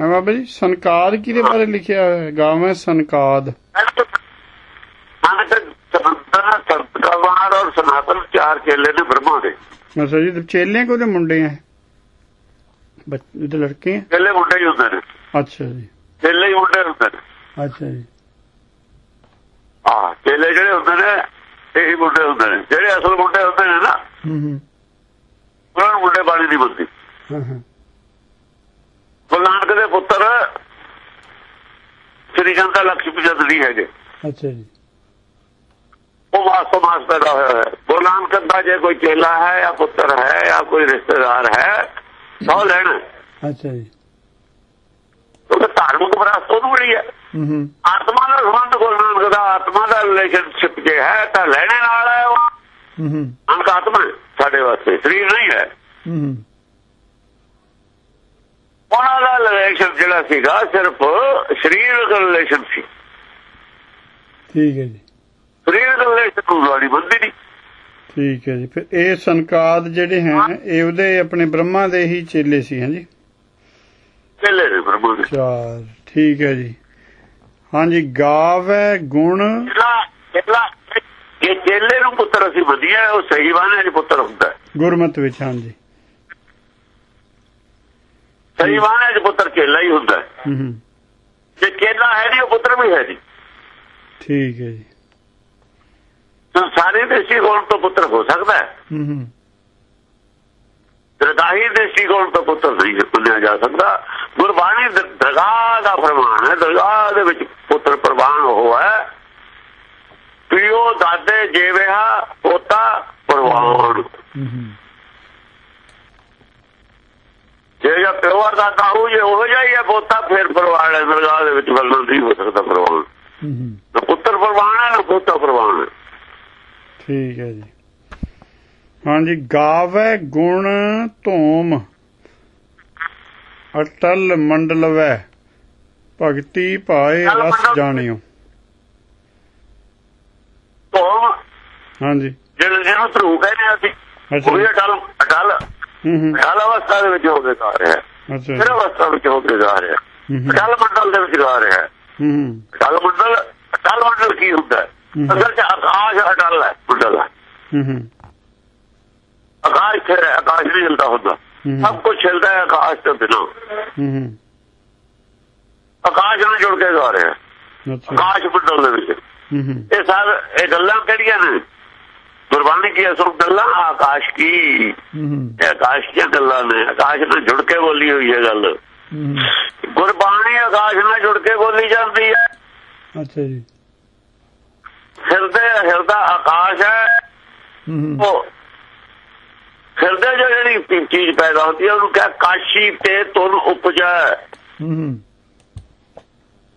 ਹਾਂ ਬਾਬਾ ਜੀ ਸੰਕਾਦ ਕਿਹਦੇ ਬਾਰੇ ਲਿਖਿਆ ਹੈ? ਗਾਵੇਂ ਸੰਕਾਦ। ਸੰਤਕਾਵਾਰ ਔਰ ਸਨਾਤਨ ਚਾਰ ਚੇਲੇ ਨੇ ਬ੍ਰਹਮਾ ਦੇ। ਅੱਛਾ ਜੀ ਤੇ ਚੇਲੇ ਕੋਦੇ ਮੁੰਡੇ ਆ ਬੱਚੇ ਲੜਕੇ ਆ ਚੇਲੇ ਮੁੰਡੇ ਹੀ ਹੁੰਦੇ ਨੇ। ਅੱਛਾ ਜੀ। ਚੇਲੇ ਹੀ ਮੁੰਡੇ ਹੁੰਦੇ ਨੇ। ਅੱਛਾ ਜੀ। ਹਾਂ ਚੇਲੇ ਜਿਹੜੇ ਹੁੰਦੇ ਨੇ ਇਹੀ ਮੁੰਡੇ ਹੁੰਦੇ ਨੇ। ਜਿਹੜੇ ਅਸਲ ਮੁੰਡੇ ਹੁੰਦੇ ਨੇ ਨਾ ਹੂੰ ਹੂੰ। ਉਹਨਾਂ ਮੁੰਡੇ ਬਾਣੀ ਨਹੀਂ ਬੰਦੀ ਹਾਂ ਹਾਂ। ਗੁਰੂ ਨਾਨਕ ਦੇ ਪੁੱਤਰ ਸ੍ਰੀ ਜਨਤਾ ਲక్ష్ਮੀ ਚੰਦ ਨਹੀਂ ਹੈਗੇ। ਅੱਛਾ ਜੀ। ਉਹ ਵਾਸਤਵ ਮਾਸ ਪੈਦਾ ਹੋਇਆ ਹੈ ਗੁਰੂ ਨਾਨਕ ਦਾ ਜੇ ਕੋਈ ਚੇਲਾ ਹੈ ਜਾਂ ਪੁੱਤਰ ਹੈ ਜਾਂ ਕੋਈ ਰਿਸ਼ਤੇਦਾਰ ਹੈ ਸੌ ਲੈਣਾ। ਅੱਛਾ ਜੀ। ਉਹ ਧਾਰਮਿਕ ਵਿਰਾਸਤ ਉਹਨੂੰ ਮਿਲੀ ਹੈ। ਆਤਮਾ ਦਾ ਸੰਬੰਧ ਗੁਰੂ ਨਾਨਕ ਦਾ ਆਤਮਾ ਦਾ ਰਿਲੇਸ਼ਨਸ਼ਿਪ ਜੇ ਹੈ ਤਾਂ ਲੈਣੇ ਨਾਲ ਹੈ ਉਹ। ਹੂੰ ਹੂੰ। ਆਤਮਾ ਸਾਡੇ ਵਾਸਤੇ। ਸਰੀਰ ਨਹੀਂ ਹੂੰ। ਉਹਨਾਂ ਦਾ ਰਿਲੇਸ਼ਨ ਜਿਹੜਾ ਸੀਗਾ ਸਿਰਫ ਸਰੀਰਕ ਰਿਲੇਸ਼ਨ ਸੀ। ਠੀਕ ਹੈ ਜੀ। ਸਰੀਰਕ ਰਿਲੇਸ਼ਨ ਨੂੰ ਵਾਲੀ ਬੰਦੀ ਨਹੀਂ। ਠੀਕ ਹੈ ਜੀ। ਫਿਰ ਇਹ ਸੰਕਾਦ ਜਿਹੜੇ ਹੈ ਇਹ ਉਹਦੇ ਆਪਣੇ ਬ੍ਰਹਮਾ ਦੇ ਹੀ ਚੇਲੇ ਸੀ ਹਾਂਜੀ ਚੇਲੇ ਨੇ ਪ੍ਰਭੂ ਦੇ। ਚਾਰ ਠੀਕ ਹੈ ਜੀ। ਹਾਂਜੀ ਗਾਵੇ ਗੁਣ। ਇਹ ਚੇਲੇ ਨੂੰ ਪੁੱਤਰ ਅਸੀਂ ਵਧੀਆ ਉਹ ਸਹੀ ਬਾਣੇ ਚ ਪੁੱਤਰ ਹੁੰਦਾ ਹੈ। ਗੁਰਮਤ ਵਿੱਚ ਹਾਂਜੀ। ਸਹੀ ਬਾਣੇ ਚ ਪੁੱਤਰ ਚੇਲਾ ਹੀ ਹੁੰਦਾ ਹੈ। ਜੇ ਚੇਲਾ ਹੈ ਨਹੀਂ ਉਹ ਪੁੱਤਰ ਵੀ ਹੈ ਨਹੀਂ ਠੀਕ ਹੈ ਜੀ। ਸੰਸਾਰੀ ਦ੍ਰਿਸ਼ਟੀਕੋਣ ਤੋਂ ਪੁੱਤਰ ਹੋ ਸਕਦਾ ਹੈ। ਹੂੰ ਹੂੰ। ਦਰਗਾਹੀ ਦ੍ਰਿਸ਼ਟੀਕੋਣ ਤੋਂ ਪੁੱਤਰ ਨਹੀਂ ਮੰਨਿਆ ਜਾ ਸਕਦਾ। ਗੁਰਬਾਣੀ ਦਰਗਾਹ ਦਾ ਫਰਮਾਨ ਹੈ ਦਰਗਾਹ ਦੇ ਵਿੱਚ ਪੁੱਤਰ ਪ੍ਰਵਾਨ ਉਹ ਹੈ। ਪਿਓ ਦਾਦੇ ਜੇਵਿਆ ਪੋਤਾ ਪ੍ਰਵਾਨ। ਹੂੰ ਹੂੰ ਜੇ ਜਾਂ ਪਿਓ ਦਾਦਾ ਉਹ ਜੇ ਉਹ ਜਿਹਾ ਹੀ ਪੋਤਾ ਫਿਰ ਪ੍ਰਵਾਨ ਹੈ ਦਰਗਾਹ ਦੇ ਵਿੱਚ ਹੋ ਸਕਦਾ ਪ੍ਰਵਾਨ ਹੂੰ ਹੂੰ। ਨਾ ਪੁੱਤਰ ਪ੍ਰਵਾਨ ਹੈ ਨਾ ਪੋਤਾ ਪ੍ਰਵਾਨ ਹੈ ਠੀਕ ਹੈ ਜੀ। ਹਾਂਜੀ ਗਾਵੇ ਗੁਣ ਧੂਮ ਅਟਲ ਮੰਡਲਵੈ ਭਗਤੀ ਪਾਏ ਰਸ ਜਾਣਿਓ। ਤੋਂ ਹਾਂਜੀ। ਜਿਹਨੂੰ ਜਿਹਨੂੰ ਧਰੂ ਕਹਿੰਦੇ ਆ ਅਸੀਂ ਅੱਛਾ ਅਟਲ ਅਟਲ। ਅਟਲ ਅਵਸਥਾ ਦੇ ਵਿੱਚ ਹੋ ਕੇ ਗਾ ਰਿਹਾ ਹੈ। ਅੱਛਾ। ਫਿਰ ਜੀ। ਅਵਸਥਾ ਵਿੱਚ ਹੋ ਕੇ ਗਾ ਰਿਹਾ ਹੈ। ਅਟਲ ਮੰਡਲ ਦੇ ਵਿੱਚ ਗਾ ਰਿਹਾ ਹੈ। ਅਟਲ ਮੰਡਲ ਅਟਲ ਮੰਡਲ ਕੀ ਹੁੰਦਾ ਹੈ। ਅਸਲ ਚ ਆਕਾਸ਼ ਅਟਲ ਹੈ ਮੰਡਲ ਹੈ। ਆਕਾਸ਼ ਫਿਰ ਆਕਾਸ਼ ਨਹੀਂ ਹਿਲਦਾ ਹੁੰਦਾ। ਸਭ ਕੁਝ ਹਿਲਦਾ ਹੈ ਆਕਾਸ਼ ਤੋਂ ਬਿਨਾਂ। ਆਕਾਸ਼ ਨਾਲ ਜੁੜ ਕੇ ਗਾ ਰਿਹਾ ਆਕਾਸ਼ ਮੰਡਲ ਦੇ ਵਿੱਚ। ਇਹ ਸਭ ਇਹ ਗੱਲਾਂ ਕਿਹੜੀਆਂ ਨੇ? ਗੁਰਬਾਣੀ ਕੀ ਅਸਲ ਗੱਲਾਂ ਆਕਾਸ਼ ਕੀ? ਇਹ ਆਕਾਸ਼ ਦੀਆਂ ਗੱਲਾਂ ਨੇ। ਆਕਾਸ਼ ਨਾਲ ਜੁੜ ਕੇ ਬੋਲੀ ਹੋਈ ਹੈ ਗੱਲ। ਗੁਰਬਾਣੀ ਆਕਾਸ਼ ਨਾਲ ਜੁੜ ਕੇ ਬੋਲੀ ਜਾਂਦੀ ਹੈ। ਅੱਛਾ ਜੀ। ਹਿਰਦੇ ਹਿਰਦਾ ਆਕਾਸ਼ ਹੈ। ਉਹ ਹਿਰਦੇ ਜਿਹੜੀ ਚੀਜ਼ ਪੈਦਾ ਹੁੰਦੀ ਹੈ ਉਹਨੂੰ ਕਹੇ ਕਾਸ਼ੀ ਤੇ ਤੁਨ ਉਪਜੈ। ਹੂੰ। ਹੂੰ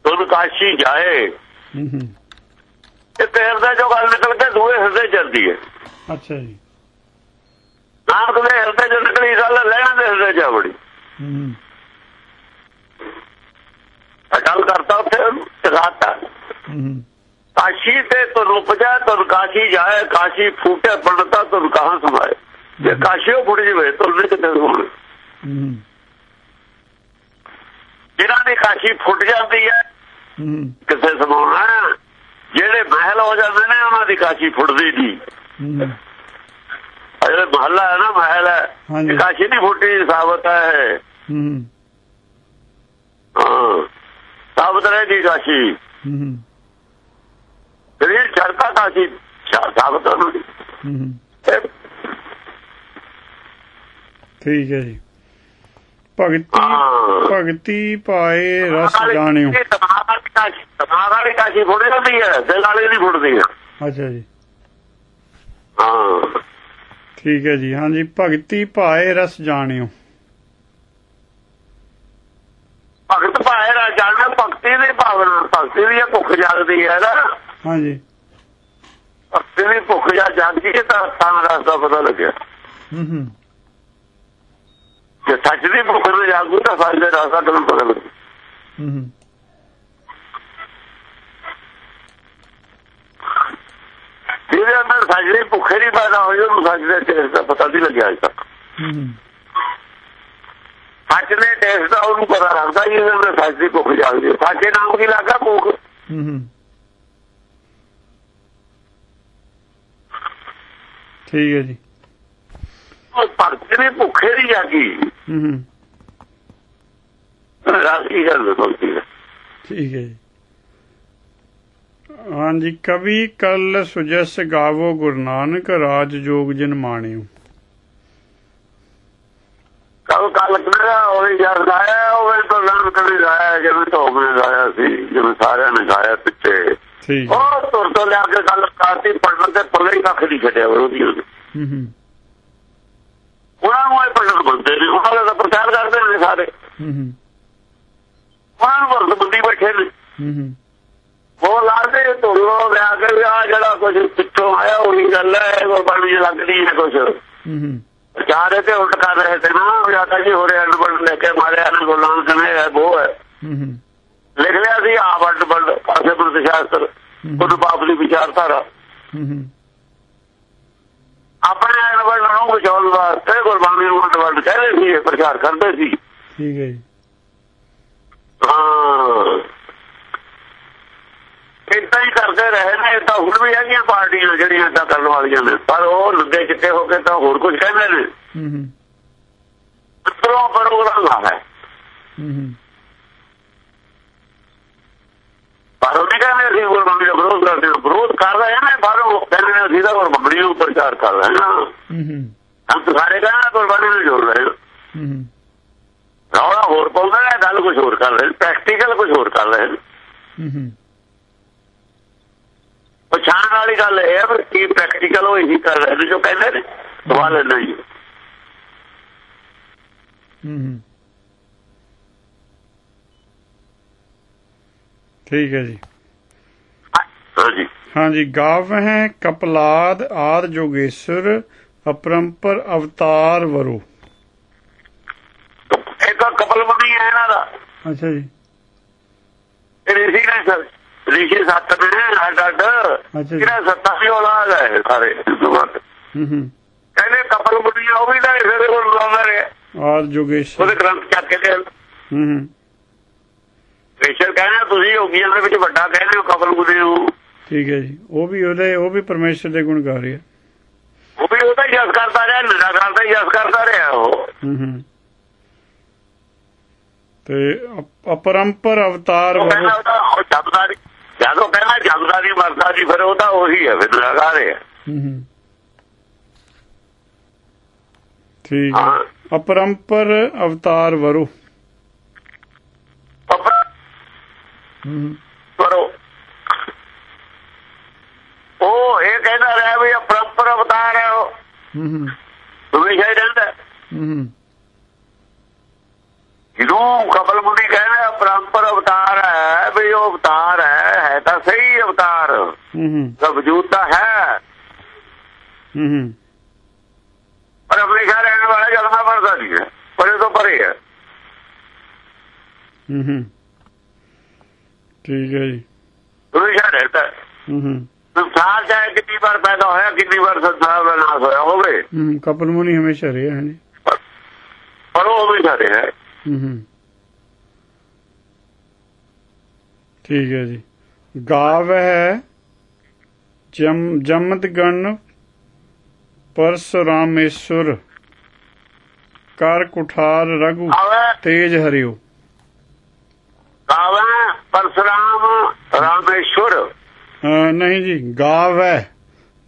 ਤੁਨ ਕਾਸ਼ੀ ਜਾਏ। ਹੂੰ ਹੂੰ। ਇਹ ਤੇ ਹਿਰਦੇ 'ਚੋਂ ਗੱਲ ਨਿਕਲ ਕੇ ਦੂਏ ਹਿਰਦੇ 'ਚ ਜਾਂਦੀ ਹੈ। ਅੱਛਾ ਜੀ। ਨਾਨਕ ਦੇ ਹਿਰਦੇ 'ਚੋਂ ਨਿਕਲੀ ਗੱਲ ਲੈਣ ਦੇ ਹਿਰਦੇ 'ਚ ਆ ਵੜੀ ਹੂੰ। ਅਟਲ ਕਰਤਾ ਉੱਥੇ ਟਿਕਾਤਾ ਹੂੰ। ਕਾਸ਼ੀ ਤੇ ਤੁਨ ਉਪਜੈ ਤੁਨ ਕਾਸ਼ੀ ਜਾਏ ਕਾਸ਼ੀ ਫੂਟੇ ਪੜਤਾ ਤੁਨ ਕਹਾਂ ਸਮਾਏ। ਜੇ ਕਾਸ਼ੀ ਉਹ ਫੁੱਟ ਜਵੇ ਨੇ ਕਿਤੇ ਹੋਣ। ਜਿਨ੍ਹਾਂ ਦੀ ਕਾਸ਼ੀ ਫੁੱਟ ਜਾਂਦੀ ਹੈ ਹੂੰ। ਕਿਸੇ ਸਮਾਉਣਾ ਜਿਹੜੇ ਮਹਿਲ ਹੋ ਜਾਂਦੇ ਨੇ ਉਹਨਾਂ ਦੀ ਕਾਸ਼ੀ ਫੁੱਟਦੀ ਨਹੀਂ ਜਿਹੜੇ ਮਹੱਲਾ ਹੈ ਨਾ ਮਹਿਲ ਹੈ ਕਾਸ਼ੀ ਨਹੀਂ ਫੁੱਟੀ ਸਾਬਤ ਹੈ ਸਾਬਤ ਰਹੇਗੀ ਕਾਸ਼ੀ। ਹੂੰ। ਹੂੰ ਸਰੀਰ ਛੜਕਾ ਕਾਸ਼ੀ ਸਾਬਤ ਹੋਣੀ ਹੂੰ ਹੂੰ। ਇਹ ਠੀਕ ਹੈ ਜੀ। ਭਗਤੀ। ਭਗਤੀ ਪਾਏ ਰਸ ਜਾਣਿਓ। ਵਾਲੀ ਕਾਸ਼ੀ ਦਿਮਾਗ ਵਾਲੀ ਕਾਸ਼ੀ ਫੁੱਟ ਜਾਂਦੀ ਹੈ ਦਿਲ ਵਾਲੀ ਨਹੀਂ ਫੁੱਟਦੀ। ਹੈ ਅੱਛਾ ਜੀ। ਹਾਂ। ਠੀਕ ਹੈ ਜੀ ਹਾਂਜੀ ਭਗਤੀ ਪਾਏ ਰਸ ਜਾਣਿਓ। ਭਗਤ ਭਾਏ ਰਾ ਜਾਣਨਾ ਭਗਤੀ ਦੀ ਭਾਵਨਾ ਭਗਤੀ ਦੀ ਭੁੱਖ ਜਾਗਦੀ ਹੈ ਨਾ। ਹਾਂਜੀ। ਭਗਤੀ ਦੀ ਭੁੱਖ ਜਾ ਜਾਗਦੀ ਹੈ ਤਾਂ ਤਾਂ ਰਸਤਾ ਪਤਾ ਲੱਗਿਆ। ਹੂੰ ਹੂੰ। ਜੇ ਸੱਚ ਦੀ ਭੁੱਖ ਨੂੰ ਜਾਗੂ ਤਾਂ ਸੱਚ ਦੇ ਰਸਤਾ ਕਿਵੇਂ ਪਤਾ ਲੱਗੂ ਹੂੰ ਹੂੰ। ਜਿਹਦੇ ਅੰਦਰ ਸੱਚ ਦੀ ਭੁੱਖ ਨਹੀਂ ਪੈਦਾ ਹੋਈ ਉਹਨੂੰ ਸੱਚ ਦੇ ਚਿਹਰੇ ਦਾ ਪਤਾ ਨਹੀਂ ਲੱਗਿਆ ਅਜੇ ਤੱਕ। ਸੱਚ ਦੇ ਟੇਸਟ ਦਾ ਉਹਨੂੰ ਪਤਾ ਲੱਗਦਾ ਜੀ ਉਹਨੇ ਸੱਚ ਦੀ ਭੁੱਖ ਜਾਗਦੀ ਹੈ। ਸੱਚ ਦੇ ਨਾਮ ਕੀ ਲੱਗਾ ਭੁੱਖ? ਹੂੰ ਹੂੰ। ਠੀਕ ਹੈ ਜੀ। ਉਹ ਭਗਤ ਨੇ ਭੁੱਖੇ ਦੀ ਜਾਗੀ। ਹੂੰ। ਰਾਸੀ ਗੱਲ ਠੀਕ ਹੈ ਜੀ। ਹਾਂਜੀ ਕਵੀ ਕਲ ਸੁਜਸ ਗਾਵੋ ਗੁਰੂ ਨਾਨਕ ਰਾਜ ਜੋਗ ਜਨ ਮਾਣਿਓ। ਕੱਲ ਕੱਲ ਕਿਹੜਾ ਉਹ ਯਾਰ ਗਾਇਆ ਉਹ ਵੀ ਤਾਂ ਨਾਮ ਕਦੇ ਗਾਇਆ ਜਿਵੇਂ ਧੋਮੇ ਗਾਇਆ ਸੀ ਜਿਵੇਂ ਸਾਰਿਆਂ ਨੇ ਗਾਇਆ ਪਿੱਛੇ। ਠੀਕ ਉਹ ਤੁਰ ਤੋਂ ਲਿਆ ਕੇ ਗੱਲ ਕਰਤੀ ਪੜਨ ਤੇ ਪੱਲੇ ਕੱਖ ਨਹੀਂ ਛੱਡਿਆ ਉਹਦੀ। ਹੂੰ ਹੂੰ। ਉਹਨਾਂ ਨੂੰ ਇਹ ਪੜਨ ਬੰਦੇ ਨੇ ਉਹਨਾਂ ਦਾ ਪ੍ਰਚਾਰ ਕਰਦੇ ਨੇ ਸਾਰੇ। ਹੂੰ ਹੂੰ। ਉਹਨਾਂ ਨੂੰ ਬੰਦੀ ਬੈਠੇ ਨੇ। ਹੂੰ ਹੂੰ। ਉਹ ਲਾਦੇ ਧੁਰੋਂ ਲਿਆ ਕੇ ਆ ਜਿਹੜਾ ਕੁਝ ਪਿੱਛੋਂ ਆਇਆ ਉਹੀ ਗੱਲ ਹੈ ਉਹ ਬਣੀ ਲੱਗਦੀ ਹੈ ਕੁਝ ਹੂੰ ਹੂੰ। ਚਾਰੇ ਤੇ ਉਲਟ ਕਰ ਰਹੇ ਤੇ ਨਾ ਉਹ ਜਾਂਦਾ ਜੀ ਹੋਰੇ ਅੰਡ ਬੰਡ ਲੈ ਕੇ ਮਾਰਿਆ ਨਾ ਗੁਲਾਮ ਕਨੇ ਹੈ ਉਹ ਹੈ। ਹੂੰ ਹੂੰ। ਲਿਖ ਲਿਆ ਸੀ ਆ ਵੰਡ ਬੰਡ ਪਾਸੇ ਬੁਰਤ ਸ਼ਾਸਤਰ ਉਹਨੂੰ ਬਾਪ ਦੀ ਵਿਚਾਰਧਾਰਾ। ਹੂੰ ਹੂੰ। ਆਪਣੇ ਬੰਡ ਨੂੰ ਬਚਾਉਣ ਵਾਸਤੇ ਗੁਰਬਾਣੀ ਨੂੰ ਬੰਡ ਕਹਿੰਦੇ ਸੀ ਪ੍ਰਚਾਰ ਕਰਦੇ ਸੀ। ਠੀਕ ਹੈ ਜੀ। ਹਾਂ। ਇਦਾਂ ਹੀ ਕਰਦੇ ਰਹੇ ਨੇ ਤਾਂ ਹੁਣ ਵੀ ਹੈਗੀਆਂ ਪਾਰਟੀਆਂ ਜਿਹੜੀਆਂ ਇਦਾਂ ਕਰਨ ਵਾਲੀਆਂ ਨੇ ਪਰ ਉਹ ਲੁੱਦੇ ਚਿੱਟੇ ਹੋ ਕੇ ਤਾਂ ਹੋਰ ਕੁਝ ਕਹਿੰਦੇ ਨੇ। ਹੂੰ ਹੂੰ। ਪ੍ਰੋਗਰਾਮ ਹੈ। ਹੂੰ ਹੂੰ। ਪਰ ਉਹ ਨਹੀਂ ਕਹਿੰਦੇ ਅਸੀਂ ਗੁਰਬਾਣੀ ਦਾ ਵਿਰੋਧ ਕਰਦੇ ਵਿਰੋਧ ਕਰ ਰਹੇ ਨੇ ਬਾਹਰੋਂ ਕਹਿੰਦੇ ਨੇ ਅਸੀਂ ਤਾਂ ਗੁਰਬਾਣੀ ਨੂੰ ਪ੍ਰਚਾਰ ਕਰ ਰਹੇ ਹਾਂ ਹੂੰ ਹੂੰ ਹਮ ਸਾਰੇ ਕਹਿੰਦੇ ਗੁਰਬਾਣੀ ਨੂੰ ਜੋੜ ਰਹੇ ਹੂੰ ਰੌਲਾ ਹੋਰ ਪਾਉਂਦੇ ਨੇ ਗੱਲ ਕੁਝ ਹੋਰ ਕਰ ਰਹੇ ਪ੍ਰੈਕਟੀਕਲ ਕੁਝ ਹੋਰ ਕਰ ਰਹੇ ਹੂੰ ਹੂੰ ਪਛਾਣ ਵਾਲੀ ਗੱਲ ਇਹ ਹੈ ਪਰ ਕੀ ਪ੍ਰੈਕਟੀਕਲ ਉਹ ਇਹੀ ਕਰ ਰਹੇ ਜੋ ਕਹਿੰਦੇ ਨੇ ਸਵਾਲ ਨਹੀਂ ਹੂੰ ਹੂੰ। ਠੀਕ ਹੈ ਜੀ। ਹਾਂਜੀ। ਹਾਂਜੀ ਗਾਵ ਹੈ ਕਪਲਾਦ ਆਦ ਜੋਗੇਸ਼ਵਰ ਅਪਰੰਪਰ ਅਵਤਾਰ ਵਰੋ। ਇੱਕ ਕਪਲ ਬਣੀ ਹੈ ਇਹਨਾਂ ਦਾ। ਅੱਛਾ ਜੀ। ਰਿਸ਼ੀ ਨੇ ਸਰ ਰਿਸ਼ੀ ਸੱਤ ਨੇ ਅੱਡ ਅੱਡ। ਕਿਹੜਾ ਸੱਤਾ ਸੀ ਔਲਾਦ ਹੈ ਸਾਰੇ ਹੂੰ ਹੂੰ। ਕਹਿੰਦੇ ਕਪਲ ਬੁੱਢੀਆਂ ਉਹ ਵੀ ਤਾਂ ਇਸੇ ਕੋਲ ਲਾਉਂਦਾ ਰਿਹਾ ਆਦ ਜੋਗੇਸ਼ਵਰ। ਉਹਦੇ ਗ੍ਰੰਥ ਚੱਕ ਕੇ ਦੇ। ਹੂੰ ਹੂੰ। ਕ੍ਰਿਸ਼ਨ ਕਹਿੰਦੇ ਤੁਸੀਂ ਯੋਗੀਆਂ ਦੇ ਵਿੱਚ ਵੱਡਾ ਕਹਿੰਦੇ ਹੋ ਕਪਲ ਬੁੱਢੀ ਨੂੰ। ਠੀਕ ਹੈ ਜੀ। ਉਹ ਵੀ ਉਹਦੇ ਉਹ ਵੀ ਪਰਮੇਸ਼ਰ ਦੇ ਗੁਣ ਗਾ ਰਿਹਾ ਉਹ ਵੀ ਉਹਦਾ ਹੀ ਜਸ ਕਰਦਾ ਰਿਹਾ ਨਿਰਾਕਾਰ ਦਾ ਹੀ ਜਸ ਕਰਦਾ ਰਿਹਾ ਉਹ। ਹੂੰ ਹੂੰ। ਤੇ ਅਪ- ਅਪਰੰਪਰ ਅਵਤਾਰ ਉਹ ਉਹਦਾ ਜਪਦਾ ਜਦੋਂ ਕਹਿੰਦਾ ਜਪਦਾ ਨਹੀਂ ਮਰਦਾ ਨਹੀਂ ਫਿਰ ਉਹ ਤਾਂ ਉਹੀ ਹੈ ਫਿਰ ਨਿਰਾਕਾਰ ਹੈ ਹੂੰ ਹੂੰ। ਠੀਕ ਹੈ। ਹਾਂ। ਅਪਰੰਪਰ ਅਵਤਾਰ ਵਰੋ। ਕਰੋ ਉਹ ਇਹ ਕਹਿੰਦਾ ਰਿਹਾ ਵੀ ਅਪਰੰਪਰ ਅਵਤਾਰ ਹੈ ਉਹ। ਹੂੰ ਹੀ। ਰਹਿੰਦਾ ਹੈ। ਜਿਹਨੂੰ ਕਬਲ ਮੁੰਡੀ ਕਹਿੰਦਾ ਅਪਰੰਪਰ ਅਵਤਾਰ ਹੈ ਵੀ ਉਹ ਅਵਤਾਰ ਹੈ ਹੈ ਤਾਂ ਸਹੀ ਅਵਤਾਰ। ਹੂੰ ਹੂੰ। ਦਾ ਵਜੂਦ ਤਾਂ ਹੈ। ਹੂੰ ਹੂੰ। ਪਰ ਹਮੇਸ਼ਾ ਰਹਿਣ ਵਾਲਾ ਜਲਮਾ ਬਣਦਾ ਨਹੀਂ ਹੈ। ਪਰੇ ਤੋਂ ਪਰੇ ਹੈ। ਹੂੰ ਹੂੰ। ਠੀਕ ਹੈ ਜੀ। ਹਮੇਸ਼ਾ ਰਹਿੰਦਾ ਹੈ। ਹੂੰ। ਸੰਸਾਰ ਚਾਹੇ ਕਿੰਨੀ ਵਾਰ ਪੈਦਾ ਹੋਇਆ ਕਿੰਨੀ ਵਾਰ ਸੰਸਾਰ ਦਾ ਨਾਸ਼ ਹੋਇਆ ਹੋਵੇ। ਹੂੰ ਕਪਲ ਮੁਨੀ ਹਮੇਸ਼ਾ ਰਿਹਾ ਹੈ ਜੀ। ਪਰ ਉਹ ਹਮੇਸ਼ਾ ਰਿਹਾ ਹੂੰ। ਹੂੰ ਠੀਕ ਹੈ ਜੀ। ਗਾਵ ਹੈ ਜਮ ਜਮਤ ਗਣ ਪਰਸੁਰਾਮੇਸ਼ਵਰ ਕਰ ਕੁਠਾਰ ਰਘੂ ਆਵੇ। ਤੇਜ ਹਰਿਓ। ਕਾਵਾ ਪਰਸਰਾਮ ਰਾਮੇਸ਼ਵਰ। ਨਹੀਂ ਜੀ ਗਾਵ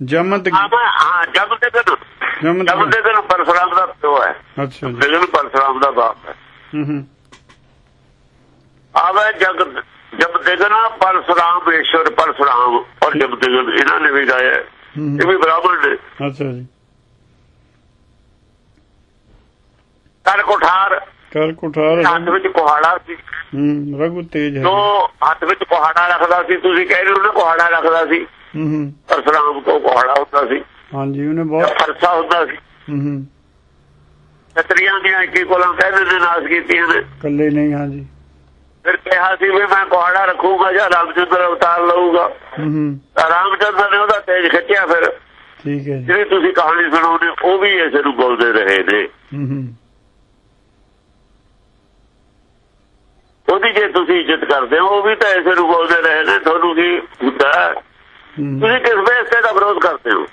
ਜਮਤ ਹਾਂ ਜਬ ਦੇ ਦਿਨ। ਜਮਤ ਦੇ ਦਿਨ ਪਰਸਰਾਮ ਦਾ ਪਿਓ ਹੈ। ਅੱਛਾ ਜੀ। ਦਿਨ ਪਰਸਰਾਮ ਦਾ ਬਾਪ ਹੈ। ਹੂੰ ਹੂੰ। ਆਵੇ ਜਗ ਜਬ ਦਿਨ ਪਰਸਰਾਮ ਈਸ਼ਵਰ ਪਰਸਰਾਮ। ਔਰ ਜਬ ਦਿਨ ਇਹਨਾਂ ਨੇ ਵੀ ਗਾਇਆ ਇਹ ਵੀ ਬਰਾਬਰ ਨੇ। ਅੱਛਾ ਜੀ। ਕਰ ਕੋਠਾਰ ਕਰ ਕੁਠਾਰ ਹੱਥ ਵਿੱਚ ਕੁਹਾੜਾ ਸੀ। ਹੂੰ ਰਘੂ ਤੇਜ ਜੋ ਹਰਿਓ ਹੱਥ ਵਿੱਚ ਕੁਹਾੜਾ ਰੱਖਦਾ ਸੀ ਤੁਸੀਂ ਕਹਿ ਰਹੇ ਹੋ ਨਾ ਕੁਹਾੜਾ ਰੱਖਦਾ ਸੀ। ਹੂੰ ਹੂੰ। ਪਰਸਰਾਮ ਕੋ ਕੁਹਾੜਾ ਹੁੰਦਾ ਸੀ। ਹਾਂਜੀ ਉਹਨੇ ਬਹੁਤ ਫਰਸਾ ਹੁੰਦਾ ਸੀ। ਹੂੰ ਹੂੰ। ਛਤਰੀਆਂ ਦੀਆਂ ਇੱਕੀ ਕੋਲਾਂ ਕਹਿੰਦੇ ਨੇ ਨਾਸ ਕੀਤੀਆਂ ਨੇ। ਕੱਲੇ ਨਹੀਂ ਹਾਂਜੀ। ਫਿਰ ਕਿਹਾ ਸੀ ਵੀ ਮੈਂ ਕੁਹਾੜਾ ਰੱਖੂਗਾ ਜਾਂ ਰਾਮਚੰਦਰ ਅਵਤਾਰ ਲਊਗਾ। ਹੂੰ ਹੂੰ। ਤਾਂ ਰਾਮਚੰਦਰ ਨੇ ਉਹਦਾ ਤੇਜ ਖਿੱਚਿਆ ਫਿਰ। ਠੀਕ ਹੈ ਜਿਹੜੀ ਤੁਸੀਂ ਕਹਾਣੀ ਸੁਣਾਉਂਦੇ ਉਹ ਵੀ ਇਸੇ ਨੂੰ ਬੋਲਦੇ ਰਹੇ ਨੇ। ਹੂੰ ਹੂੰ। ਉਹਦੀ ਜੇ ਤੁਸੀਂ ਇੱਜ਼ਤ ਕਰਦੇ ਹੋ ਉਹ ਵੀ ਤਾਂ ਐਸੇ ਨੂੰ ਬੋਲਦੇ ਰਹੇ ਨੇ ਤੁਹਾਨੂੰ ਕੀ ਹੁੰਦਾ? ਤੁਸੀਂ ਕਿਸ ਤੇ ਦਾ ਵਿਰੋਧ ਕਰਦੇ ਹੋ?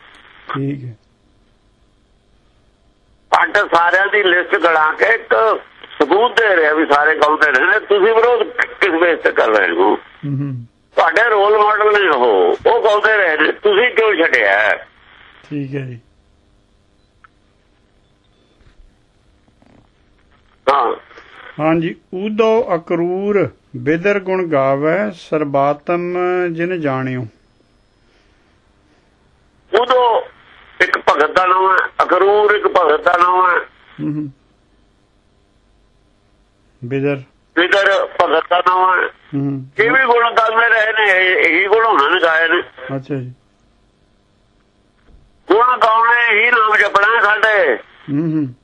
ਠੀਕ ਹੈ। ਪੰਡ ਸਾਰਿਆਂ ਦੀ ਲਿਸਟ ਗਣਾ ਕੇ ਇੱਕ ਸਬੂਤ ਦੇ ਰਿਹਾ ਵੀ ਸਾਰੇ ਗਾਉਂਦੇ ਨੇ ਤੁਸੀਂ ਵਿਰੋਧ ਕਿਸ ਤੇ ਕਰ ਰਹੇ ਹੂੰ? ਤੁਹਾਡੇ ਰੋਲ ਮਾਡਲ ਨੇ ਉਹ ਉਹ ਗਾਉਂਦੇ ਰਹੇ ਨੇ ਤੁਸੀਂ ਕਿਉਂ ਛੱਡਿਆ? ਠੀਕ ਹੈ ਜੀ। ਹਾਂ। ਹਾਂਜੀ ਉਦੋ ਅਕਰੂਰ ਬਿਦਰ ਗੁਣ ਗਾਵੇ ਸਰਬਾਤਮ ਜਿਨ ਜਾਣਿਓ। ਉਦੋਂ ਇੱਕ ਭਗਤ ਦਾ ਨਾਮ ਹੈ ਅਕਰੂਰ ਇੱਕ ਭਗਤ ਦਾ ਨਾਮ ਹੈ। ਬਿਦਰ। ਵਿਦਰ ਭਗਤ ਦਾ ਨਾਮ ਹੈ। ਹੂੰ ਹੂੰ, ਇਹ ਵੀ ਗੁਣ ਗਾਉਂਦੇ ਰਹੇ ਨੇ ਇਹ- ਗੁਣ ਉਹਨਾਂ ਨੇ ਗਾਏ ਨੇ। ਅੱਛਾ ਜੀ। ਗੁਣ ਗਾਉਣੇ ਹੀ ਨਾਮ ਜਪਣਾ ਸਾਡੇ। ਹੂੰ ਹੂੰ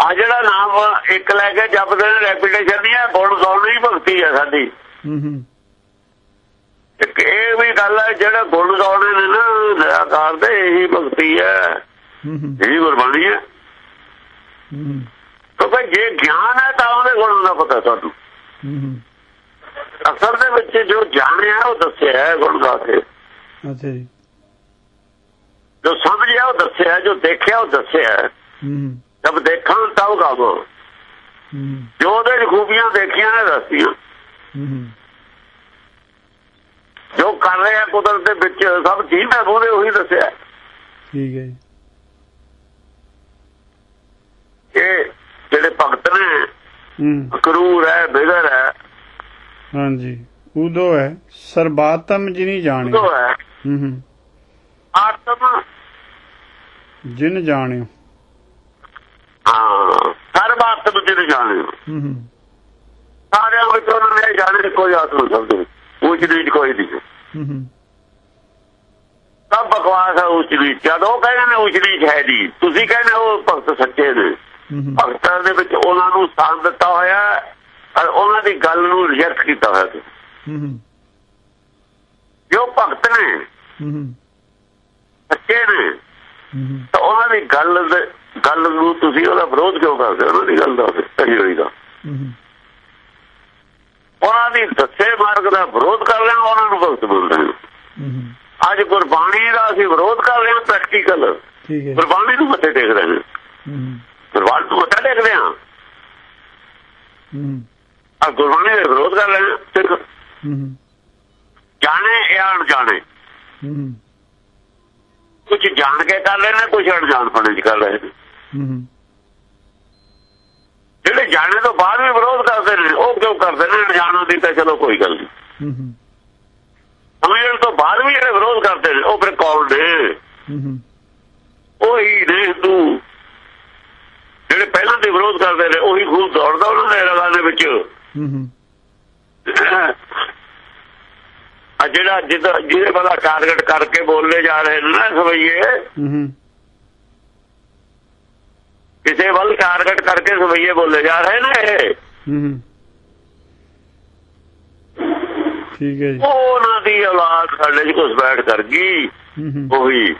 ਆ ਜਿਹੜਾ ਨਾਮ ਇੱਕ ਲੈ ਕੇ ਜਪਦੇ ਨੇ ਰੈਪੀਟੇਸ਼ਨ ਨਹੀਂ ਹੈ ਗੁਣ ਗਾਉਣੀ ਹੀ ਭਗਤੀ ਹੈ ਸਾਡੀ। ਹੂੰ ਹੂੰ। ਇੱਕ ਇਹ ਵੀ ਗੱਲ ਹੈ ਜਿਹੜਾ ਗੁਣ ਗਾਉਣੇ ਨੇ ਨਾ ਨਿਰਾਕਾਰ ਦੇ ਇਹੀ ਭਗਤੀ ਹੈ। ਇਹੀ ਗੁਰਬਾਣੀ ਹੈ। ਹੂੰ ਹੂੰ, ਕਿਉਂਕਿ ਜੇ ਗਿਆਨ ਹੈ ਤਾਂ ਉਹਦੇ ਗੁਣਾਂ ਦਾ ਪਤਾ ਤੁਹਾਨੂੰ। ਅਸਲ ਦੇ ਵਿੱਚ ਜੋ ਜਾਣਿਆ ਉਹ ਦੱਸਿਆ ਹੈ ਗੁਣ ਗਾ ਕੇ। ਅੱਛਾ ਜੀ। ਜੋ ਸਮਝਿਆ ਉਹ ਦੱਸਿਆ ਜੋ ਦੇਖਿਆ ਉਹ ਦੱਸਿਆ ਹੂੰ, ਜਦ ਦੇਖਾਂ ਤਾਂ ਗਾਵੋ। ਜੋ ਉਹਦੇ ਖੂਬੀਆਂ ਦੇਖੀਆਂ ਨੇ ਦੱਸੀਆਂ। ਜੋ ਕਰ ਰਿਹਾ ਕੁਦਰਤ ਦੇ ਵਿੱਚ ਸਭ ਚੀਜ਼ ਹੈ ਉਹਦੇ ਉਹੀ ਦੱਸਿਆ। ਠੀਕ ਹੈ ਜੀ। ਇਹ ਜਿਹੜੇ ਭਗਤ ਨੇ ਹੂੰ। ਕਰੂਰ ਹੈ ਬਿਗਰ ਹੈ। ਹਾਂਜੀ। ਉਦੋ ਹੈ। ਸਰਬਾਤਮ ਜਿਨੀ ਜਾਣਿਓ। ਉਹ ਹੈ। ਹੂੰ ਹੂੰ। ਆਤਮ ਜਿਨ ਜਾਣਿਓ। ਹਾਂ। ਸਰਬ ਆਤਮ ਜਿਹਨੇ ਜਾਣੇ ਹੂੰ ਹੂੰ। ਸਾਰਿਆਂ ਵਿੱਚ ਉਹਨਾਂ ਨੇ ਜਾਣੇ ਕੋਈ ਆਤਮ ਸ਼ਬਦ ਉੱਚ ਨੀਚ ਕੋਈ ਨਹੀਂ ਹੂੰ। ਹੂੰ ਸਭ ਬਕਵਾਸ ਹੈ ਉੱਚ ਨੀਚ ਜਦੋਂ ਕਹਿੰਦੇ ਨੇ ਉੱਚ ਨੀਚ ਹੈ ਜੀ ਤੁਸੀਂ ਕਹਿੰਦੇ ਉਹ ਭਗਤ ਸੱਚੇ ਨੇ। ਭਗਤਾਂ ਦੇ ਵਿੱਚ ਉਹਨਾਂ ਨੂੰ ਸਥਾਨ ਦਿੱਤਾ ਹੋਇਆ ਔਰ ਉਹਨਾਂ ਦੀ ਗੱਲ ਨੂੰ ਰਿਜੈਕਟ ਕੀਤਾ ਹੋਇਆ ਹੈ। ਹੂੰ ਹੂੰ, ਜੋ ਭਗਤ ਨੇ ਹੂੰ ਹੂੰ, ਸੱਚੇ ਨੇ ਤਾਂ ਉਹਨਾਂ ਦੀ ਗੱਲ ਦੇ- ਗੱਲ ਨੂੰ ਤੁਸੀਂ ਉਹਦਾ ਵਿਰੋਧ ਕਿਉਂ ਕਰਦੇ ਹੋ? ਉਹਨਾਂ ਦੀ ਗੱਲ ਦਾ ਸਹੀ ਦਾ ਉਹਨਾਂ ਦੀ ਦੱਸੇ ਮਾਰਗ ਦਾ ਵਿਰੋਧ ਕਰ ਰਹੇ ਉਹਨਾਂ ਨੂੰ ਭਗਤ ਬੋਲਦੇ ਹੂੰ, ਅੱਜ ਗੁਰਬਾਣੀ ਦਾ ਅਸੀਂ ਵਿਰੋਧ ਕਰ ਰਹੇ ਹਾਂ ਪ੍ਰੈਕਟੀਕਲ। ਗੁਰਬਾਣੀ ਨੂੰ ਮੱਥੇ ਟੇਕ ਰਹੇ ਹਾਂ। ਗੁਰਬਾਣੀ ਨੂੰ ਮੱਥਾ ਟੇਕਦੇ ਹਾਂ। ਆ ਗੁਰਬਾਣੀ ਦਾ ਵਿਰੋਧ ਕਰ ਰਹੇ ਹਾਂ ਜਾਣੇ ਜਾਂ ਅਣਜਾਣੇ। ਹੂੰ, ਕੁਝ ਜਾਣ ਕੇ ਕਰ ਰਹੇ ਨੇ ਕੁਝ ਅਣਜਾਣਪਣੇ ਚ ਕਰ ਰਹੇ ਨੇ ਜਿਹੜੇ ਜਾਣੇ ਤੋਂ ਬਾਅਦ ਵੀ ਵਿਰੋਧ ਕਰਦੇ ਨੇ ਉਹ ਕਿਉਂ ਕਰਦੇ ਨੇ? ਅਣਜਾਣਾਂ ਦੀ ਤਾਂ ਚਲੋ ਕੋਈ ਗੱਲ ਨਹੀਂ। ਹੂੰ ਹੂੰ, ਸਮਝਣ ਤੋਂ ਬਾਅਦ ਵੀ ਜਿਹੜੇ ਵਿਰੋਧ ਕਰਦੇ ਨੇ ਉਹ ਫਿਰ ਕੌਣ ਨੇ? ਹੂੰ ਹੂੰ, ਉਹੀ ਨੇ ਹਿੰਦੂ। ਜਿਹੜੇ ਪਹਿਲਾਂ ਦੇ ਵਿਰੋਧ ਕਰਦੇ ਨੇ ਉਹੀ ਖੂਬ ਦੌੜਦਾ ਉਹਨਾਂ ਦੇ ਰਗਾਂ ਦੇ ਵਿੱਚ। ਆ ਜਿਹੜਾ ਜਿਹਦਾ ਵਾਲਾ ਟਾਰਗੇਟ ਕਰਕੇ ਬੋਲਦੇ ਜਾ ਰਹੇ ਨੇ ਨਾ ਸਵਈਏ ਹੂੰ ਹੂੰ, ਕਿਸੇ ਵੱਲ ਟਾਰਗੇਟ ਕਰਕੇ ਸਵਈਏ ਬੋਲੇ ਜਾ ਰਹੇ ਨੇ। ਹੂੰ ਠੀਕ ਹੈ ਜੀ। ਉਹ ਉਹਨਾਂ ਦੀ ਔਲਾਦ ਸਾਡੇ ਚ ਕੁਝ ਬੈਠ ਕਰ ਗਈ। ਉਹੀ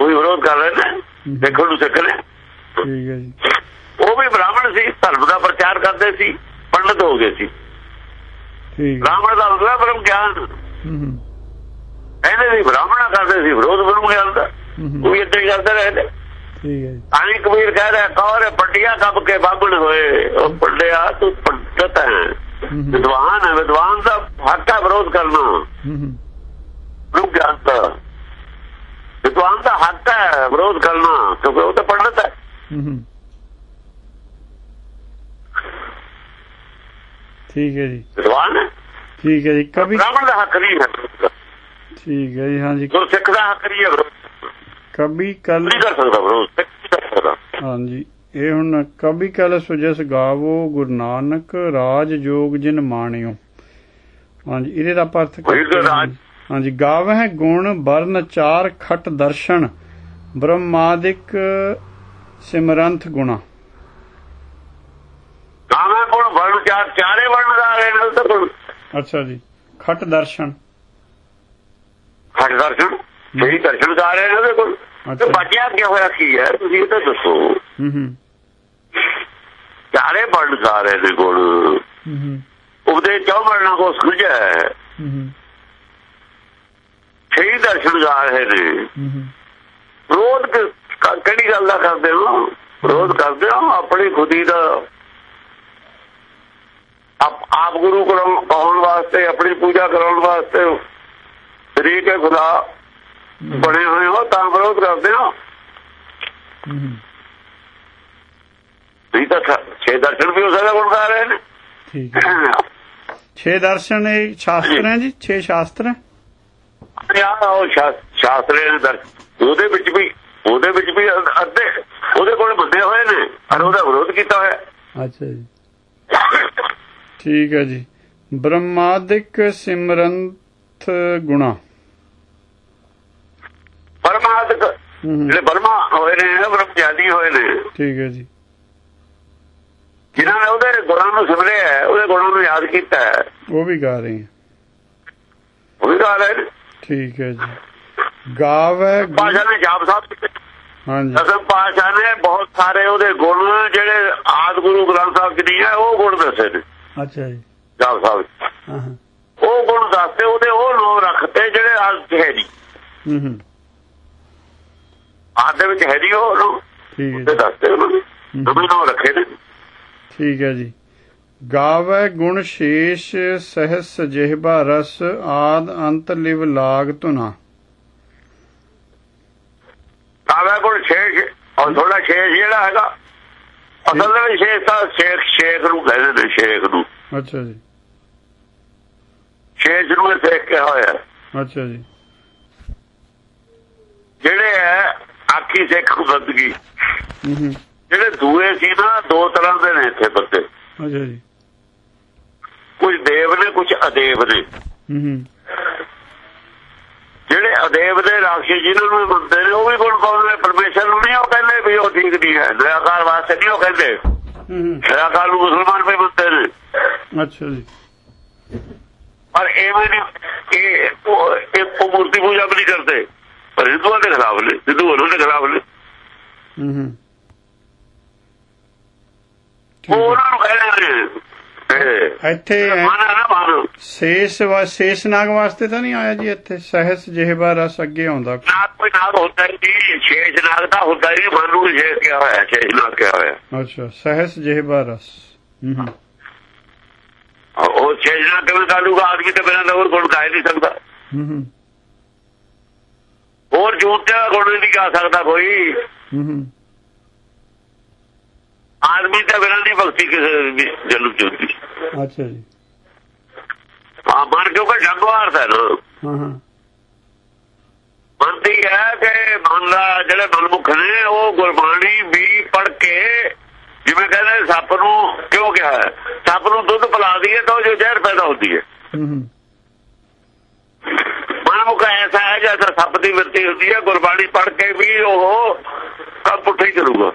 ਉਹੀ ਵਿਰੋਧ ਕਰ ਰਹੇ ਨੇ। ਦੇਖਣ ਨੂੰ ਸਿੱਖ ਨੇ ਠੀਕ ਹੈ ਜੀ। ਉਹ ਵੀ ਬ੍ਰਾਹਮਣ ਸੀ ਧਰਮ ਦਾ ਪ੍ਰਚਾਰ ਕਰਦੇ ਸੀ ਪੰਡਤ ਹੋ ਗਏ ਸੀ। ਠੀਕ ਬ੍ਰਾਹਮਣ ਦਾ ਹੁੰਦਾ ਬ੍ਰਹਮ ਗਿਆਨ। ਹੂੰ ਹੂੰ, ਕਹਿੰਦੇ ਸੀ ਬ੍ਰਾਹਮਣਾ ਕਰਦੇ ਸੀ ਵਿਰੋਧ ਬ੍ਰਹਮ ਗਿਆਨ ਦਾ। ਉਹ ਵੀ ਏਦਾਂ ਹੀ ਕਰਦੇ ਰਹੇ ਨੇ। ਠੀਕ ਹੈ ਜੀ। ਆਣੀ ਕਬੀਰ ਕਹਿ ਰਿਹਾ ਕੌਰੇ ਪੱਟੀਆਂ ਕੱਬ ਕੇ ਬਾਬਣ ਹੋਏ। ਉਹ ਪੱਡਿਆ ਤੂੰ ਪੰਡਤ ਹੈ। ਹੂੰ ਹੂੰ, ਵਿਦਵਾਨ ਹੈ ਵਿਦਵਾਨ ਦਾ ਹੱਕ ਹੈ ਵਿਰੋਧ ਕਰਨਾ। ਹੂੰ ਹੂੰ, ਬ੍ਰਹਮ ਗਿਆਨ ਦਾ ਵਿਦਵਾਨ ਦਾ ਹੱਕ ਹੈ ਵਿਰੋਧ ਕਰਨਾ ਕਿਉਂਕਿ ਉਹ ਤਾਂ ਪੰਡਤ ਹੈ। ਹੂੰ ਹੂੰ, ਠੀਕ ਹੈ ਜੀ। ਵਿਦਵਾਨ ਹੈ। ਠੀਕ ਹੈ ਜੀ। ਕਵੀ ਬ੍ਰਾਹਮਣ ਦਾ ਹੱਕ ਨਹੀਂ ਹੈ। ਠੀਕ ਹੈ ਜੀ ਹਾਂਜੀ। ਗੁਰ ਸਿੱਖ ਦਾ ਹੱਕ ਨਹੀਂ ਹੈ ਕਵੀ ਕਲ ਨਹੀਂ ਕਰ ਸਕਦਾ ਕਰ ਸਕਦਾ। ਹਾਂਜੀ ਇਹ ਹੁਣ ਕਵੀ ਕਲ ਸੁਜਸ ਗਾਵੋ ਗੁਰੂ ਨਾਨਕ ਰਾਜ ਜੋਗ ਜਿਨ ਮਾਣਿਓ। ਹਾਂਜੀ ਇਹਦੇ ਦਾ ਅਰਥ ਹਾਂਜੀ ਗਾਵਹਿ ਗੁਣ ਬਰਨ ਚਾਰ ਖਟ ਦਰਸ਼ਨ ਬ੍ਰਹਮਾਦਿਕ ਸਿਮਰੰਥ ਗੁਣਾ। ਕਾਮਾ ਕੋਲ ਵਰਣ ਚਾਰ ਚਾਰੇ ਵਰਣ ਦਾ ਰਹੇ ਨੇ ਤਾਂ ਕੋਲ ਅੱਛਾ ਜੀ ਖਟ ਦਰਸ਼ਨ। ਹਟ ਦਰਸ਼ਨ? ਸਹੀ ਦਰਸ਼ਨ ਕਰ ਰਹੇ ਨੇ ਉਹਦੇ ਕੋਲ ਤੇ। ਬਚਿਆ ਕੀ ਹੋਇਆ ਕੀ ਹੈ? ਤੁਸੀਂ ਇਹ ਤਾਂ ਦੱਸੋ। ਹੂੰ ਹੂੰ। ਸਾਰੇ ਬਣ ਸਾਰੇ ਦੇ ਗੁਣ। ਹੂੰ ਹੂੰ। ਉਹਦੇ ਚੋਂ ਬਣਨਾ ਕੋ ਸੁਝਿਆ ਹੈ। ਹੂੰ ਹੂੰ। ਛੇ ਦਰਸ਼ਨਗਾਰ ਹੈ ਨੇ। ਹੂੰ ਹੂੰ। ਵਿਰੋਧ ਕਿ- ਕ- ਕਿਹੜੀ ਗੱਲ ਦਾ ਕਰਦੇ ਹੋ? ਵਿਰੋਧ ਕਰਦੇ ਹੋ? ਆਪਣੀ ਖੁਦੀ ਦਾ ਆਪ ਆਪ ਗੁਰੂ ਕਰਾਉਣ ਕਹਾਉਣ ਵਾਸਤੇ ਆਪਣੀ ਪੂਜਾ ਕਰਾਉਣ ਵਾਸਤੇ ਤਰੀਕ ਹੈ ਖੁਦਾ ਬਣੇ ਹੋਏ ਹੋ ਤਾਂ ਵਿਰੋਧ ਕਰਦੇ ਹੋ। ਨਹੀਂ ਤਾਂ ਛੇ ਦਰਸ਼ਨ ਵੀ ਹੋ ਸਕਦਾ ਗੁਣਕਾਰ ਰਹੇ ਨੇ। ਠੀਕ ਹੈ। ਛੇ ਦਰਸ਼ਨ ਇਹ ਸ਼ਾਸਤਰ ਹੈ ਜੀ? ਛੇ ਸ਼ਾਸਤਰ ਹੈ? ਯਾਰ ਉਹ ਸ਼ਾਸਤਰੀ ਦੇ ਉਹਦੇ ਵਿੱਚ ਵੀ ਉਹਦੇ ਵਿੱਚ ਵੀ ਅੱਧੇ ਉਹਦੇ ਕੋਲ ਬੰਦੇ ਹੋਏ ਨੇ ਪਰ ਉਹਦਾ ਵਿਰੋਧ ਕੀਤਾ ਹੋਇਆ। ਅੱਛਾ ਜੀ। ਠੀਕ ਹੈ ਜੀ। ਬ੍ਰਹਮਾਦਿਕ ਸਿਮਰੰਥ ਗੁਣਾ ਪਰਮਾਤਕ ਹੂੰ ਹੂੰ ਜਿਹੜੇ ਬਰਮਾ ਹੋਏ ਨੇ ਬ੍ਰਹਮਚਾਰੀ ਹੋਏ ਨੇ। ਠੀਕ ਹੈ ਜੀ। ਜਿਨ੍ਹਾਂ ਨੇ ਉਹਦੇ ਗੁਣਾਂ ਨੂੰ ਸਿਮਰਿਆ ਹੈ, ਉਹਦੇ ਗੁਣਾਂ ਨੂੰ ਯਾਦ ਕੀਤਾ ਹੈ, ਉਹ ਵੀ ਗਾ ਰਹੇ ਉਹ ਵੀ ਗਾ ਰਹੇ ਨੇ। ਠੀਕ ਹੈ ਜੀ। ਗਾਵੇ ਪਾਸ਼ਾ ਨੇ ਜਾਪ ਸਾਹਿਬ ਹਾਂਜੀ। ਦਸਮ ਪਾਸ਼ਾ ਨੇ ਬਹੁਤ ਸਾਰੇ ਉਹਦੇ ਗੁਣ ਜਿਹੜੇ ਆਦ ਗੁਰੂ ਗ੍ਰੰਥ ਸਾਹਿਬ ਜੀ ਨਹੀਂ ਹੈ ਉਹ ਗੁਣ ਦੱਸੇ ਨੇ। ਅੱਛਾ ਜੀ। ਜਾਪ ਸਾਹਿਬ। ਹਾਂ ਉਹ ਗੁਣ ਦੱਸਦੇ ਉਹਦੇ ਉਹ ਨਾਮ ਰੱਖਤੇ ਜਿਹੜੇ 'ਚ ਹੈ ਨਹੀਂ। ਹੂੰ ਹੂੰ। ਆਦ ਦੇ ਵਿੱਚ ਹੈ ਨਹੀਂ ਉਹ ਨਾਮ ਠੀਕ ਹੈ ਦੱਸਦੇ ਉਹਨਾਂ ਨੇ ਨਵੇਂ ਨਾਮ ਰੱਖੇ ਨੇ। ਠੀਕ ਹੈ ਜੀ। ਗਾਵੇ ਗੁਣ ਸ਼ੇਸ਼ ਸਹਸ ਜਿਹਬਾ ਰਸ ਆਦ ਅੰਤ ਲਿਵ ਲਾਗ ਧੁਨਾ। ਕਾਵਾ ਕੋਲ ਸ਼ੇਖ ਔਰ ਥੋੜਾ ਸ਼ੇਖ ਜਿਹੜਾ ਹੈਗਾ ਅਸਲ ਦੇ ਵਿੱਚ ਸ਼ੇਖ ਤਾਂ ਸ਼ੇਖ ਸ਼ੇਖ ਨੂੰ ਕਹਿੰਦੇ ਨੇ ਸ਼ੇਖ ਨੂੰ। ਅੱਛਾ ਜੀ। ਸ਼ੇਖ ਨੂੰ ਸਿੱਖ ਕਿਹਾ ਹੋਇਆ। ਅੱਛਾ ਜੀ। ਜਿਹੜੇ ਹੈ ਆਖੀ ਸਿੱਖ ਬੰਦਗੀ। ਜਿਹੜੇ ਦੂਏ ਸੀ ਨਾ ਦੋ ਤਰ੍ਹਾਂ ਦੇ ਨੇ ਇੱਥੇ ਬੰਦੇ। ਅੱਛਾ ਜੀ। ਕੁਝ ਦੇਵ ਨੇ ਕੁਝ ਅਦੇਵ ਨੇ। ਜਿਹੜੇ ਅਦੇਵ ਦੇ ਰਾਖਸ਼ ਜਿਨ੍ਹਾਂ ਨੂੰ ਮੰਨਦੇ ਨੇ ਉਹ ਵੀ ਗੁਣ ਪਾਉਂਦੇ ਨੇ। ਪਰਮੇਸ਼ਰ ਨੂੰ ਨਹੀਂ ਉਹ ਕਹਿੰਦੇ ਵੀ ਉਹ ਠੀਕ ਨਹੀਂ ਹੈ। ਨਿਰਾਕਾਰ ਵਾਸਤੇ ਨਹੀਂ ਉਹ ਕਹਿੰਦੇ। ਨਿਰਾਕਾਰ ਨੂੰ ਮੁਸਲਮਾਨ ਵੀ ਮੰਨਦੇ ਨੇ। ਅੱਛਾ ਜੀ। ਪਰ ਐਵੇਂ ਨਹੀਂ ਇਹ ਉਹ ਇਹ ਮੂਰਤੀ ਪੂਜਾ ਵੀ ਨਹੀਂ ਕਰਦੇ। ਪਰ ਹਿੰਦੂਆਂ ਦੇ ਖਿਲਾਫ ਨੇ ਹਿੰਦੂ ਉਹਨਾਂ ਦੇ ਖਿਲਾਫ ਨੇ। ਉਹਨਾਂ ਨੂੰ ਕਹਿੰਦੇ ਨੇ। ਇੱਥੇ ਨਾ ਸ਼ੇਸ਼ ਵਾ ਸ਼ੇਸ਼ ਨਾਗ ਵਾਸਤੇ ਤਾਂ ਨਹੀਂ ਆਇਆ ਜੀ ਇੱਥੇ? ਸਹਸ ਜਿਹਬਾ ਰਸ ਅੱਗੇ ਆਉਂਦਾ। ਨਾਗ ਕੋਈ ਨਾਗ ਹੁੰਦਾ ਨਹੀਂ। ਸ਼ੇਸ਼ ਨਾਗ ਦਾ ਹੁੰਦਾ ਹੀ ਮਨ ਨੂੰ ਸ਼ੇਸ਼ ਕਿਹਾ ਹੋਇਆ ਸ਼ੇਸ਼ ਨਾਗ ਕਿਹਾ ਹੋਇਆ। ਅੱਛਾ ਸਹਸ ਜਿਹਬਾ ਰਸ। ਹੂੰ ਹੂੰ। ਉਹ ਸ਼ੇਸ਼ ਨਾਗ ਕਿਵੇਂ ਕਾਲੂਗਾ ਆਦਮੀ ਤੇ ਬਿਨਾਂ ਹੋਰ ਗੁਣ ਗਾ ਹੀ ਨਹੀਂ ਸਕਦਾ। ਹੂੰ ਹੂੰ। ਹੋਰ ਤੇ ਗੁਣ ਨਹੀਂ ਗਾ ਸਕਦਾ ਕੋਈ। ਆਦਮੀ ਤੇ ਬਿਨਾਂ ਨਹੀਂ ਭਗਤੀ ਕਿਸੇ ਵੀ ਜਨਮ ਚ ਹੁੰਦੀ। ਅੱਛਾ ਜੀ। ਆ ਮਨ ਕਿਉਂਕਿ ਡੰਗਵਾਰ ਦਾ ਨਾ ਹਾਂ ਹਾਂ। ਮੰਨਦੀ ਹੈ ਕਿ ਮਨ ਦਾ ਜਿਹੜੇ ਮਨਮੁਖ ਨੇ ਉਹ ਗੁਰਬਾਣੀ ਵੀ ਪੜ ਕੇ ਜਿਵੇਂ ਕਹਿੰਦੇ ਸੱਪ ਨੂੰ ਕਿਉਂ ਕਿਹਾ ਹੈ? ਸੱਪ ਨੂੰ ਦੁੱਧ ਪਿਲਾ ਦਈਏ ਤਾਂ ਉਹ ਜੋ ਜ਼ਹਿਰ ਪੈਦਾ ਹੁੰਦੀ ਹੈ। ਹੂੰ ਹੂੰ। ਮਨਮੁਖ ਐਸਾ ਹੈ ਜੈਸਾ ਸੱਪ ਦੀ ਵਰਤੀ ਹੁੰਦੀ ਹੈ ਗੁਰਬਾਣੀ ਪੜ ਕੇ ਵੀ ਉਹ ਕੰਮ ਪੁੱਠਾ ਹੀ ਕਰੂਗਾ।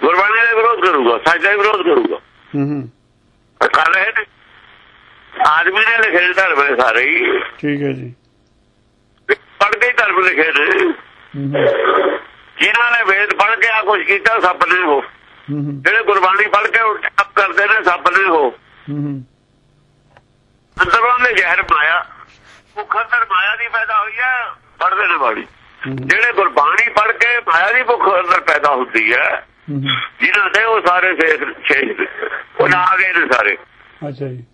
ਗੁਰਬਾਣੀ ਦਾ ਵਿਰੋਧ ਕਰੂਗਾ ਸੱਚ ਦਾ ਵਿਰੋਧ ਕਰੂਗਾ। ਹੂੰ ਹੂੰ। ਕਰ ਰਹੇ ਨੇ। ਆਦਮੀ ਨੇ ਲਿਖੇ ਨੇ ਧਰਮ ਨੇ ਸਾਰੇ ਹੀ। ਠੀਕ ਹੈ ਜੀ। ਪੜ ਕੇ ਹੀ ਧਰਮ ਲਿਖੇ ਨੇ। ਜਿਨ੍ਹਾਂ ਨੇ ਵੇਦ ਪੜ ਕੇ ਆ ਕੁਝ ਕੀਤਾ ਸੱਪ ਨੇ ਉਹ। ਹੂੰ ਜਿਹੜੇ ਗੁਰਬਾਣੀ ਪੜ ਕੇ ਉਲਟਾ ਕਰਦੇ ਨੇ ਸੱਪ ਨੇ ਉਹ। ਹੂੰ ਹੂੰ। ਅੰਦਰੋਂ ਦੇ ਜ਼ਹਿਰ ਮਾਇਆ ਭੁੱਖ ਅੰਦਰ ਮਾਇਆ ਦੀ ਪੈਦਾ ਹੋਈ ਹੈ ਪੜਦੇ ਨੇ ਬਾਣੀ। ਜਿਹੜੇ ਗੁਰਬਾਣੀ ਪੜ ਕੇ ਮਾਇਆ ਦੀ ਭੁੱਖ ਅੰਦਰ ਪੈਦਾ ਹੁੰਦੀ ਹੈ ਜਿਨ੍ਹਾਂ ਦੇ ਉਹ ਸਾਰੇ ਸ਼ੇਖ ਨੇ। ਉਹ ਨਾ ਆ ਗਏ ਨੇ ਸਾਰੇ। ਅੱਛਾ ਜੀ।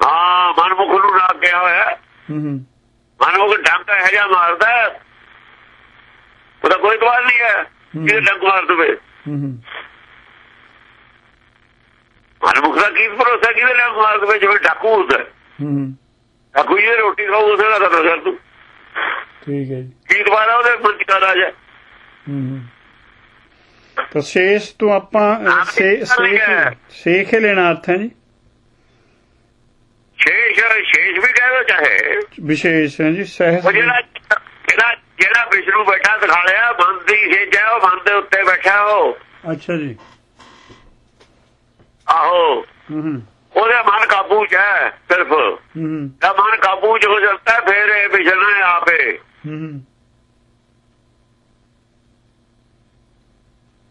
ਹਾਂ ਮਨਮੁਖ ਨੂੰ ਨਾ ਕਿਹਾ ਹੋਇਆ। ਮਨਮੁਖ ਡੰਗ ਹੈ ਜਾਂ ਮਾਰਦਾ। ਉਹਦਾ ਕੋਈ ਦਵਾਲ ਨਹੀਂ ਹੈ। ਕਿ ਡੰਗ ਮਾਰ ਦਵੇ? ਮਨਮੁਖ ਦਾ ਕੀ ਭਰੋਸਾ ਕਿਹਦੇ ਡੰਗ ਮਾਰ ਦਵੇ? ਜਿਵੇਂ ਡਾਕੂ ਹੁੰਦਾ ਹੈ। ਹੂੰ ਹੂੰ ਡਾਕੂ ਜੀ ਰੋਟੀ ਖਾਓ ਉਸੇ ਦਾ ਕਰ ਤੂੰ ਠੀਕ ਹੈ ਜੀ। ਕੀ ਦੁਬਾਰਾ ਉਹਦੇ ਮਨ ਚ ਕਰ ਆ ਜਾ ਹੂੰ ਹੂੰ। ਤਾਂ ਸ਼ੇਸ਼ ਤੋਂ ਆਪਾਂ ਸੇਖ ਹੈ। ਹੀ ਲੈਣਾ ਅਰਥ ਹੈ ਜੀ। ਸ਼ੇਸ਼ ਸ਼ੇਸ਼ ਵੀ ਕਹਿ ਦੋ ਚਾਹੇ। ਵਿਸ਼ੇਸ਼ ਹੈ ਜੀ ਸਹਿਸ ਜਿਹੜਾ ਜਿਹੜਾ ਵਿਸ਼ਨੂੰ ਬੈਠਾ ਦਿਖਾ ਲਿਆ ਮਨ ਦੀ ਸੇਜ ਹੈ ਉਹ ਮਨ ਦੇ ਉੱਤੇ ਬੈਠਾ ਉਹ। ਅੱਛਾ ਜੀ। ਆਹੋ। ਹੂੰ ਹੂੰ। ਉਹਦੇ ਮਨ ਕਾਬੂ ਚ ਹੈ ਸਿਰਫ। ਹੂੰ। ਤਾਂ ਮਨ ਕਾਬੂ ਚ ਹੋ ਜਾਂਦਾ ਫਿਰ ਇਹ ਵਿਸ਼ਨਾ ਹੈ ਆਪੇ। ਹੂੰ।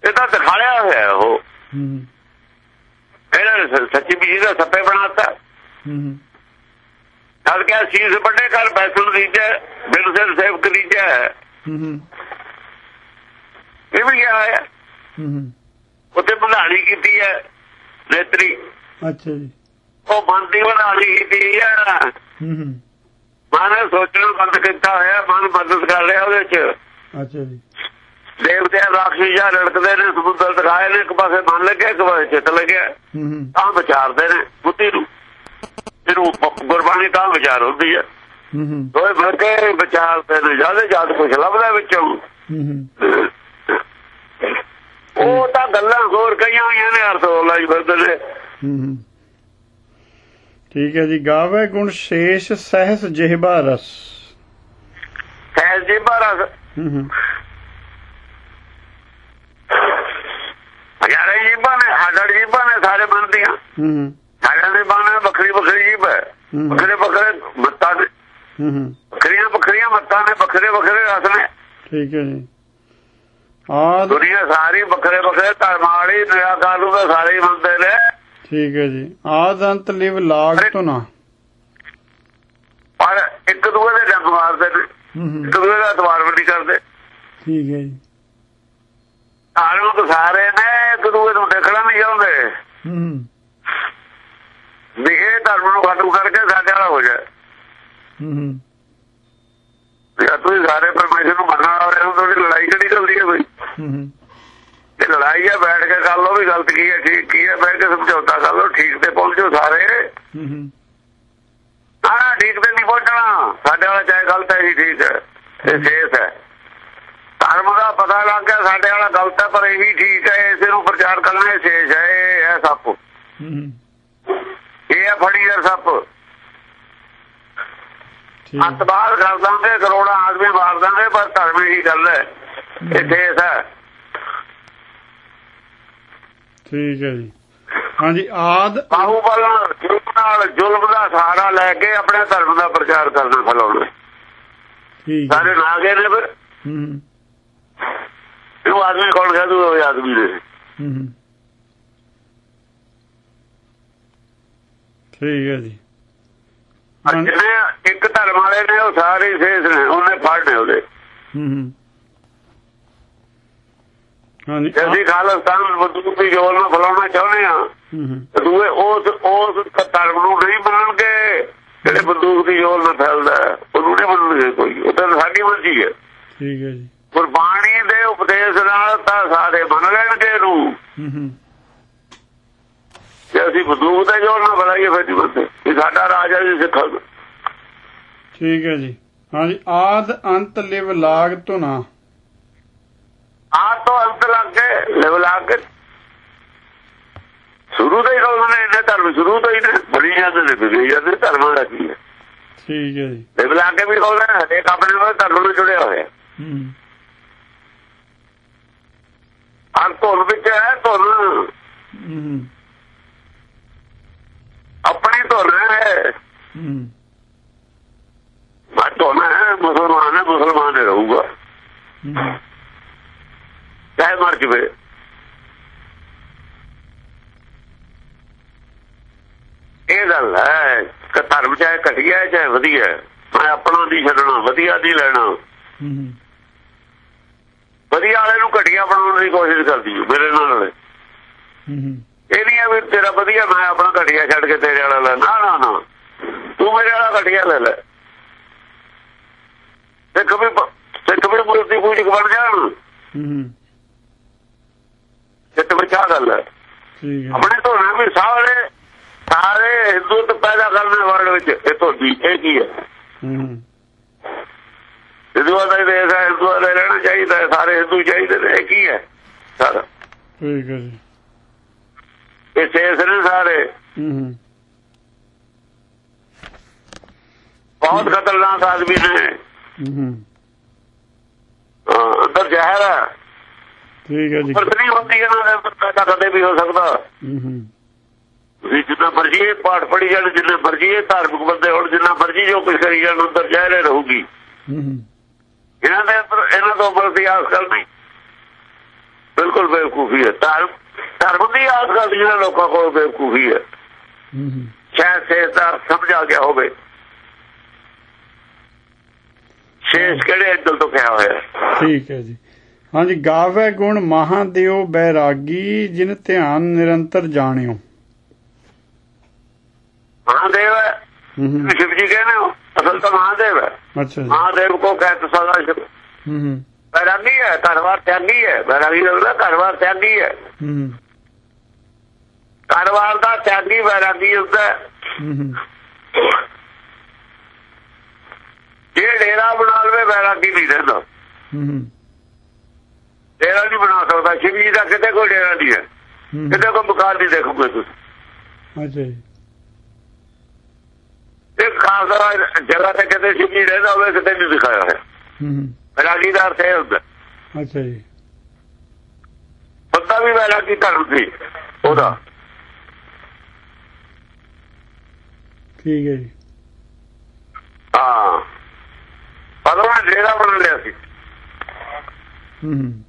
ਇਹ ਦਾ ਦਿਖਾਲਿਆ ਹੋਇਆ ਉਹ। ਹੂੰ। ਇਹਨਾਂ ਸੱਚੀ ਵੀ ਦਾ ਸੱਪੇ ਬਣਾਤਾ। ਹੂੰ। ਜਦ ਕਿ ਸੀਸ ਵੱਡੇ ਕਰ ਬੈਸਲ ਦੀ ਜੈ ਬਿਨ ਸਿਰ ਸੇਵਕ ਦੀ ਜੈ। ਹੂੰ। ਇਹ ਵੀ ਗਿਆ ਹੈ ਹੂੰ। ਉੱਤੇ ਬਣਾਣੀ ਕੀਤੀ ਹੈ ਨੇਤਰੀ। ਅੱਛਾ ਜੀ। ਉਹ ਮਨ ਦੀ ਬਣਾਣੀ ਕੀਤੀ ਹੈ ਹੂੰ। ਹੂੰ ਮਨ ਸੋਚਣਾ ਬੰਦ ਕੀਤਾ ਹੋਇਆ ਮਨ ਮਦਦ ਕਰ ਰਿਹਾ ਉਹਦੇ ਚ। ਅੱਛਾ ਜੀ। ਦੇਵਤੇ ਰਾਖੀ ਜਾਂ ਲੜਕਦੇ ਨੇ ਸਮੁੰਦਰ ਦਿਖਾਏ ਨੇ ਇੱਕ ਪਾਸੇ ਮਨ ਲੱਗਿਆ ਇੱਕ ਪਾਸੇ ਚਿੱਤ ਲੱਗਿਆ। ਹੂੰ ਹੂੰ। ਤਾਂ ਵਿਚਾਰਦੇ ਨੇ ਬੁੱਧੀ ਨੂੰ। ਜਿਹਨੂੰ ਗੁਰਬਾਣੀ ਤਾਂ ਵਿਚਾਰ ਹੁੰਦੀ ਹੈ ਹੂੰ। ਹੂੰ ਦੋਏ ਮਿਲ ਕੇ ਵਿਚਾਰਦੇ ਨੇ ਜ਼ਿਆਦਾ ਜ਼ਿਆਦਾ ਕੁਝ ਲੱਭਦਾ ਵਿੱਚੋਂ। ਹੂੰ ਹੂੰ। ਉਹ ਤਾਂ ਗੱਲਾਂ ਹੋਰ ਕਈਆਂ ਹੋਈਆਂ ਨੇ ਅਰਥ ਉਹ ਲਾਈ ਫਿਰਦੇ ਨੇ। ਹੂੰ ਹੂੰ। ਠੀਕ ਹੈ ਜੀ ਗਾਵੇ ਗੁਣ ਸ਼ੇਸ਼ ਸਹਿਸ ਜਿਹਬਾ ਰਸ। ਸਹਿਜ ਜੀ ਬਾਰਾ ਹੂੰ ਹੂੰ ਹਜ਼ਾਰੇ ਜੀਬਾਂ ਨੇ ਹਜ਼ਾਰ ਜੀਬਾਂ ਨੇ ਸਾਰੇ ਮਨ ਦੀਆਂ ਹੂੰ ਸਾਰਿਆਂ ਦੇ ਬਾਣੇ ਵੱਖਰੀ ਵੱਖਰੀ ਜੀਬ ਹੈ। ਵੱਖਰੇ ਵੱਖਰੇ ਮੱਤਾਂ ਨੇ ਹੂੰ ਵੱਖਰੀਆਂ ਵੱਖਰੀਆਂ ਮੱਤਾਂ ਨੇ ਵੱਖਰੇ ਵੱਖਰੇ ਰਸ ਨੇ। ਠੀਕ ਹੈ ਜੀ। ਆਦ ਦੁਨੀਆ ਸਾਰੀ ਵੱਖਰੇ ਵੱਖਰੇ ਧਰਮ ਵਾਲੀ ਨੂੰ ਤਾਂ ਸਾਰੇ ਹੀ ਮੰਨਦੇ ਨੇ। ਠੀਕ ਹੈ ਜੀ। ਆਦ ਅੰਤ ਲਿਵ ਲਾਗ ਤੋਂ ਨਾ। ਪਰ ਇੱਕ ਦੂਏ ਦੇ ਡੰਗ ਮਾਰਦੇ ਇੱਕ ਦੂਏ ਦਾ ਦਵਾਰ ਵੀ ਨਹੀਂ ਕਰਦੇ। ਠੀਕ ਹੈ ਜੀ। ਧਾਰਮਿਕ ਸਾਰੇ ਨੇ ਇੱਕ ਦੂਏ ਨੂੰ ਦੇਖਣਾ ਨਹੀਂ ਚਾਹੁੰਦੇ। ਹੂੰ ਹੂੰ। ਵੀ ਇਹ ਧਰਮ ਨੂੰ ਖਤਮ ਕਰਕੇ ਸਾਡੇ ਵਾਲਾ ਹੋ ਜਾਏ। ਹੂੰ ਹੂੰ। ਜੇ ਤੁਸੀਂ ਸਾਰੇ ਪਰਮੇਸ਼ਰ ਨੂੰ ਮੰਨਣ ਵਾਲੇ ਹੋ ਤੁਹਾਡੀ ਲੜਾਈ ਕਿਹੜੀ ਚੱਲਦੀ ਹੈ ਕੋਈ? ਹੂੰ। ਲੜਾਈ ਹੈ ਬੈਠ ਕੇ ਕਰ ਲਓ ਵੀ ਗਲਤ ਕੀ ਹੈ ਠੀਕ ਕੀ ਹੈ ਬੈਠ ਕੇ ਸਮਝੌਤਾ ਕਰ ਲਓ ਠੀਕ ਤੇ ਪਹੁੰਚੋ ਸਾਰੇ। ਹੂੰ ਠੀਕ ਤੇ ਨਹੀਂ ਪਹੁੰਚਣਾ। ਸਾਡੇ ਵਾਲਾ ਚਾਹੇ ਗਲਤ ਹੈ ਜੀ ਠੀਕ ਹੈ। ਇਹ ਸੇਸ ਹੈ। ਧਰਮ ਦਾ ਪਤਾ ਲੱਗ ਗਿਆ ਸਾਡੇ ਵਾਲਾ ਗਲਤ ਹੈ ਪਰ ਇਹ ਵੀ ਠੀਕ ਹੈ ਇਸੇ ਨੂੰ ਪ੍ਰਚਾਰ ਕਰਨਾ ਇਹ ਸੇਸ ਹੈ ਇਹ ਹੈ ਸੱਪ। ਹੂੰ ਹੂੰ। ਇਹ ਹੈ ਫੜੀਰ ਸੱਪ। ਅਤਬਾਰ ਕਰ ਦਾਂਗੇ ਕਰੋੜਾਂ ਆਦਮੀ ਮਾਰ ਦਾਂਗੇ ਪਰ ਧਰਮ ਹੀ ਗੱਲ ਹੈ। ਇਹ ਸੇਸ ਹੈ। ਠੀਕ ਹੈ ਜੀ। ਹਾਂਜੀ ਆਦ ਬਾਹੂਬਲ ਨਾਲ ਜ਼ੁਲਮ ਨਾਲ ਜ਼ੁਲਮ ਦਾ ਸਹਾਰਾ ਲੈ ਕੇ ਆਪਣੇ ਧਰਮ ਦਾ ਪ੍ਰਚਾਰ ਕਰਨਾ ਫਲਾਉਣਾ। ਠੀਕ ਸਾਰੇ ਨਾਗੇ ਨੇ ਫਿਰ। ਹੂੰ ਹੂੰ। ਇਹਨੂੰ ਆਦਮੀ ਕੌਣ ਕਹਿ ਦੂ ਉਹ ਆਦਮੀ ਨੇ। ਹੂੰ ਹੂੰ। ਠੀਕ ਹੈ ਜੀ। ਜਿਹਨੇ ਇੱਕ ਧਰਮ ਵਾਲੇ ਨੇ ਉਹ ਸਾਰੇ ਸੇਸ ਨੇ। ਉਹਨੇ ਫੜ ਨੇ ਉਹਦੇ। ਹੂੰ। ਹੂੰ ਹਾਂਜੀ ਜੇ ਅਸੀਂ ਖਾਲਸਤਾਨ ਬੰਦੂਕ ਦੀ ਜੋਰ ਨਾਲ ਫਲਾਉਣਾ ਚਾਹੁੰਦੇ ਆ ਹੂੰ ਹੂੰ। ਤੇ ਦੂਏ ਉਸ ਉਸ ਧਰਮ ਨੂੰ ਨਹੀਂ ਮੰਨਣਗੇ ਜਿਹੜੇ ਬੰਦੂਕ ਦੀ ਜੋਰ ਨਾਲ ਫੈਲਦਾ ਉਹਨੂੰ ਨਹੀਂ ਮੰਨਣਗੇ ਕੋਈ। ਉਹ ਤਾਂ ਸਾਡੀ ਮਰਜ਼ੀ ਹੈ। ਠੀਕ ਹੈ ਜੀ। ਗੁਰਬਾਣੀ ਦੇ ਉਪਦੇਸ਼ ਨਾਲ ਤਾਂ ਸਾਰੇ ਮੰਨ ਲੈਣਗੇ ਹੂੰ ਜੇ ਅਸੀਂ ਬੰਦੂਕ ਦੇ ਜੋਰ ਨਾਲ ਫਲਾਈਏ ਫਿਰ ਮੰਨਦੇ ਇਹ ਸਾਡਾ ਰਾਜ ਹੈ ਜੀ ਸਿੱਖਾਂ ਠੀਕ ਹੈ ਜੀ। ਹਾਂਜੀ ਆਦ ਅੰਤ ਲਿਵ ਲਾਗ ਤੋਂ ਨਾ ਆ ਤੋਂ ਅੰਤ ਲੱਗ ਕੇ ਲਿਵ ਲੱਗ ਕੇ ਸ਼ੁਰੂ ਤੋਂ ਹੀ ਉਹਨਾਂ ਨੇ ਧਰਮ ਸ਼ੁਰੂ ਤੋਂ ਹੀ ਨੇ ਬੜੀ ਜਾਂਦੇ ਨੇ ਬਿਗੜੀ ਜਾਂਦੇ ਧਰਮਾਂ ਦਾ ਕੀ ਹੈ? ਠੀਕ ਹੈ ਜੀ। ਲਿਵ ਲੱਗ ਕੇ ਵੀ ਕਹਿੰਦੇ ਹਰੇਕ ਆਪਣੇ ਨਾਲ ਧਰਮ ਨਾਲ ਜੁੜਿਆ ਹੋਇਆ। ਹੂੰ। ਅੰਤ ਧੁਨ ਵਿੱਚ ਹੈ ਹੂੰ। ਆਪਣੀ ਧੁਨ ਹੈ। ਮੈਂ ਧੁਨ ਹੈ ਮੁਸਲਮਾਨ ਹੈ ਮੁਸਲਮਾਨ ਰਹੂਗਾ। ਚਾਹੇ ਮਰ ਜਵੇ। ਇਹ ਗੱਲ ਹੈ ਕਿ ਧਰਮ ਚਾਹੇ ਘਟੀਆ ਹੈ, ਚਾਹੇ ਵਧੀਆ ਹੈ। ਮੈਂ ਆਪਣਾ ਨਹੀਂ ਛੱਡਣਾ ਵਧੀਆ ਨਹੀਂ ਲੈਣਾ। ਹੂੰ ਹੂੰ। ਵਧੀਆ ਵਾਲੇ ਨੂੰ ਘਟੀਆ ਬਣਾਉਣ ਦੀ ਕੋਸ਼ਿਸ਼ ਕਰਦੀ ਹੈ ਮੇਰੇ ਨਾਲ ਹੂੰ ਹੂੰ। ਇਹ ਨਹੀਂ ਵੀ ਤੇਰਾ ਵਧੀਆ ਮੈਂ ਆਪਣਾ ਘਟੀਆ ਛੱਡ ਕੇ ਤੇਰੇ ਵਾਲਾ ਲੈ ਨਾ ਨਾ ਨਾ। ਤੂੰ ਮੇਰੇ ਵਾਲਾ ਘਟੀਆ ਲੈ ਲੈ। ਵੀ ਪ- ਸਿੱਖ ਵੀ ਮੂਰਤੀ ਪੂਜਕ ਬਣ ਜਾਣ। ਸਿੱਖ ਵਿੱਚ ਆ ਗੱਲ ਹੈ? ਆਪਣੇ ਤੋਂ ਨਾ ਵੀ ਸਾਰੇ ਸਾਰੇ ਹਿੰਦੂ ਤੋਂ ਪੈਦਾ ਕਰਨ ਵਰਡ ਵਿੱਚ। ਇਹ ਤੋਂ ਦੀ ਇਹ ਕੀ ਹੈ? ਹੂੰ। ਹੂੰ ਹਿੰਦੂਆਂ ਦਾ ਦੇਸ਼ ਹੈ ਹਿੰਦੂਆਂ ਦਾ ਰਹਿਣਾ ਚਾਹੀਦਾ ਸਾਰੇ ਹਿੰਦੂ ਚਾਹੀਦੇ ਨੇ ਇਹ ਕੀ ਹੈ? ਸਾਰਾ। ਠੀਕ ਹੈ ਜੀ। ਇਹ ਸੇਸ ਨੇ ਸਾਰੇ। ਹੂੰ ਹੂੰ। ਬਹੁਤ ਖਤਰਨਾਕ ਆਦਮੀ ਨੇ। ਹੂੰ ਹੂੰ। ਹਾਂ, ਅੰਦਰ ਜ਼ਹਿਰ ਹੈ। ਠੀਕ ਹੈ ਜੀ। ਨਹੀਂ ਹੁੰਦੀ ਇਹਨਾਂ ਦੇ ਪੈਦਾ ਕਦੇ ਵੀ ਹੋ ਸਕਦਾ। ਹੂੰ ਹੂੰ। ਤੁਸੀਂ ਜਿੰਨਾ ਮਰਜ਼ੀ ਇਹ ਪਾਠ ਪੜੀ ਜਾਣ ਜਿੰਨਾ ਮਰਜ਼ੀ ਇਹ ਧਾਰਮਿਕ ਬੰਦੇ ਹੋਣ ਜਿੰਨਾ ਮਰਜ਼ੀ ਜੋ ਕੁਝ ਕਰੀ ਜਾਣ ਅੰਦਰ ਜ਼ਹਿਰ ਰਹੂਗੀ। ਹੂੰ ਹੂੰ। ਇਹਨਾਂ ਦੇ ਇਹਨਾਂ ਤੋਂ ਅੰਦਰ ਦੀ ਆਸ ਕਰਨੀ ਬਿਲਕੁਲ ਬੇਵਕੂਫੀ ਹੈ। ਧਰਮ ਧਰਮ ਦੀ ਆਸ ਕਰਦੀਆਂ ਲੋਕਾਂ ਕੋਲ ਬੇਵਕੂਫੀ ਹੈ। ਹੂੰ ਹੂੰ। ਸ਼ਾਇਦ ਦਾ ਸਮਝ ਗਿਆ ਹੋਵੇ। ਸ਼ੇਸ਼ ਕਿਹੜੇ ਅੰਦਲ ਤੋਂ ਕਿਹਾ ਹੋਇਆ? ਠੀਕ ਹੈ ਜੀ। ਹਾਂਜੀ ਗਾਵੇ ਗੁਣ ਮਹਾਦੇਵ ਬੈਰਾਗੀ ਜਿਨ ਧਿਆਨ ਨਿਰੰਤਰ ਜਾਣਿਓ। ਮਹਾਦੇਵ ਹੈ? ਸ਼ਿਵ ਜੀ ਕਹਿੰਦੇ ਹੋ? ਅਸਲ ਤਾਂ ਮਹਾਦੇਵ ਹੈ। ਅੱਛਾ ਜੀ। ਮਹਾਦੇਵ ਕੋ ਕਹਿਤ ਸਦਾ ਸ਼ਿਵ। ਹੂੰ ਹੂੰ। ਬੈਰਾਗੀ ਹੈ ਘਰਵਾਰ ਤਿਆਗੀ ਹੈ। ਬੈਰਾਗੀ ਦਾ ਘਰਵਾਰ ਤਿਆਗੀ ਹੈ। ਹੂੰ ਘਰਵਾਰ ਦਾ ਤਿਆਗੀ ਬੈਰਾਗੀ ਹੁੰਦਾ ਹੈ। ਜੇ ਡੇਰਾ ਬਣਾ ਲਵੇ ਬੈਰਾਗੀ ਨਹੀਂ ਰਹਿੰਦਾ। ਹੂੰ ਹੂੰ। ਡੇਰਾ ਨਹੀਂ ਬਣਾ ਸਕਦਾ ਸ਼ਿਵ ਜੀ ਦਾ ਕਿਤੇ ਕੋਈ ਡੇਰਾ ਨਹੀਂ ਹੈ। ਹੂੰ। ਕਿਤੇ ਕੋਈ ਮਕਾਨ ਨਹੀਂ ਦੇਖੋਗੇ ਤੁਸੀਂ। ਅੱਛਾ ਜੀ। ਇੱਕ ਖਾਸ ਜਗ੍ਹਾ ਤੇ ਕਿਤੇ ਸ਼ਿਵ ਜੀ ਰਹਿੰਦਾ ਹੋਵੇ ਕਿਤੇ ਨਹੀਂ ਦਿਖਾਇਆ ਹੂੰ ਹੂੰ। ਬੈਰਾਗੀ ਦਾ ਅਰਥ ਇਹ ਹੁੰਦਾ। ਅੱਛਾ ਜੀ। ਬੰਦਾ ਵੀ ਬੈਰਾਗੀ ਧਰਮ ਸੀ? ਉਹਦਾ। ਠੀਕ ਹੈ ਜੀ। ਹਾਂ। ਪਰ ਉਹਨੇ ਡੇਰਾ ਬਣਾ ਲਿਆ ਸੀ। ਹੂੰ।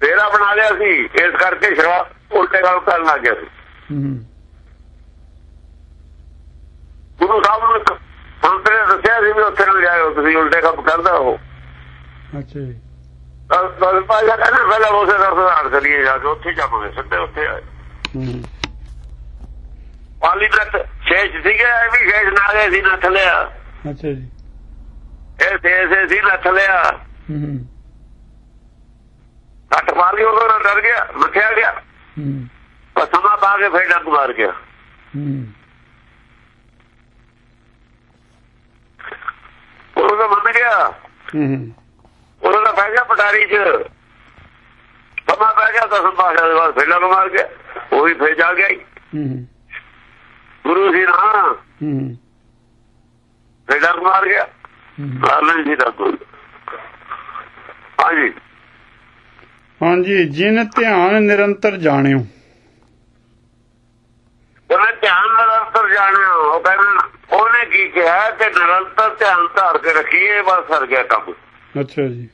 ਡੇਰਾ ਬਣਾ ਲਿਆ ਸੀ ਇਸ ਕਰਕੇ ਸ਼ਰਾਬ ਉਲਟੇ ਗੱਲ ਕਰਨ ਲੱਗ ਗਿਆ ਸੀ। ਗੁਰੂ ਸਾਹਿਬ ਨੂੰ ਸੰਤ ਨੇ ਦੱਸਿਆ ਸੀ ਵੀ ਉੱਥੇ ਨੂੰ ਜਾਇਓ ਤੁਸੀਂ ਉਲਟੇ ਕੰਮ ਕਰਦਾ ਹੋ। ਅੱਛਾ ਜੀ। ਤਾਂ ਪਾਜਾ ਕਹਿੰਦਾ ਪਹਿਲਾਂ ਉਸੇ ਦਾ ਸੁਧਾਰ ਕਰੀਏ ਜਾ ਕੇ ਉੱਥੇ ਜਾਵਾਂਗੇ ਸਿੱਧੇ ਉੱਥੇ ਆਏ। ਪਾਲੀ ਤੱਕ ਸ਼ੇਸ਼ ਸੀਗੇ ਇਹ ਵੀ ਸ਼ੇਸ਼ ਨਾ ਗਏ ਸੀ ਨੱਥ ਲਿਆ। ਅੱਛਾ ਜੀ। ਇਹ ਸ਼ੇਸ਼ ਸੀ ਨੱਥ ਲਿਆ। ਹੂੰ। ਕੱਟ ਮਾਰ ਕੇ ਉਹਨਾਂ ਨਾਲ ਡਰ ਗਿਆ ਮੱਥਿਆ ਗਿਆ। ਹੂੰ। ਪਰ ਸਮਾਂ ਪਾ ਕੇ ਫੇਰ ਡੰਗ ਮਾਰ ਗਿਆ। ਹੂੰ। ਉਹ ਤਾਂ ਮੰਨ ਗਿਆ। ਹੂੰ ਹੂੰ। ਉਹਨਾਂ ਦਾ ਪੈ ਗਿਆ ਪਟਾਰੀ 'ਚ। ਸਮਾਂ ਪੈ ਗਿਆ ਤਾਂ ਸੰਭਾਸ਼ਾ ਦੇ ਬਾਅਦ ਫੇਰ ਡੰਗ ਮਾਰ ਗਿਆ। ਉਹੀ ਫੇਰ ਜਾ ਗਿਆ ਹੀ। ਗੁਰੂ ਸੀ ਨਾ ਹੂੰ। ਫੇਰ ਡੰਗ ਮਾਰ ਗਿਆ। ਹੂੰ। ਮਾਰ ਨਹੀਂ ਸੀ ਡੰਗ ਹਾਂਜੀ। ਹਾਂਜੀ ਜਿਨ ਧਿਆਨ ਨਿਰੰਤਰ ਜਾਣਿਓ। ਉਹਨੇ ਧਿਆਨ ਨਿਰੰਤਰ ਜਾਣਿਆ ਉਹ ਕਹਿੰਦਾ ਉਹਨੇ ਕੀ ਕਿਹਾ ਕਿ ਨਿਰੰਤਰ ਧਿਆਨ ਧਾਰ ਕੇ ਰੱਖੀਏ ਬਸ ਸਰ ਗਿਆ ਕੰਮ। ਅੱਛਾ ਜੀ।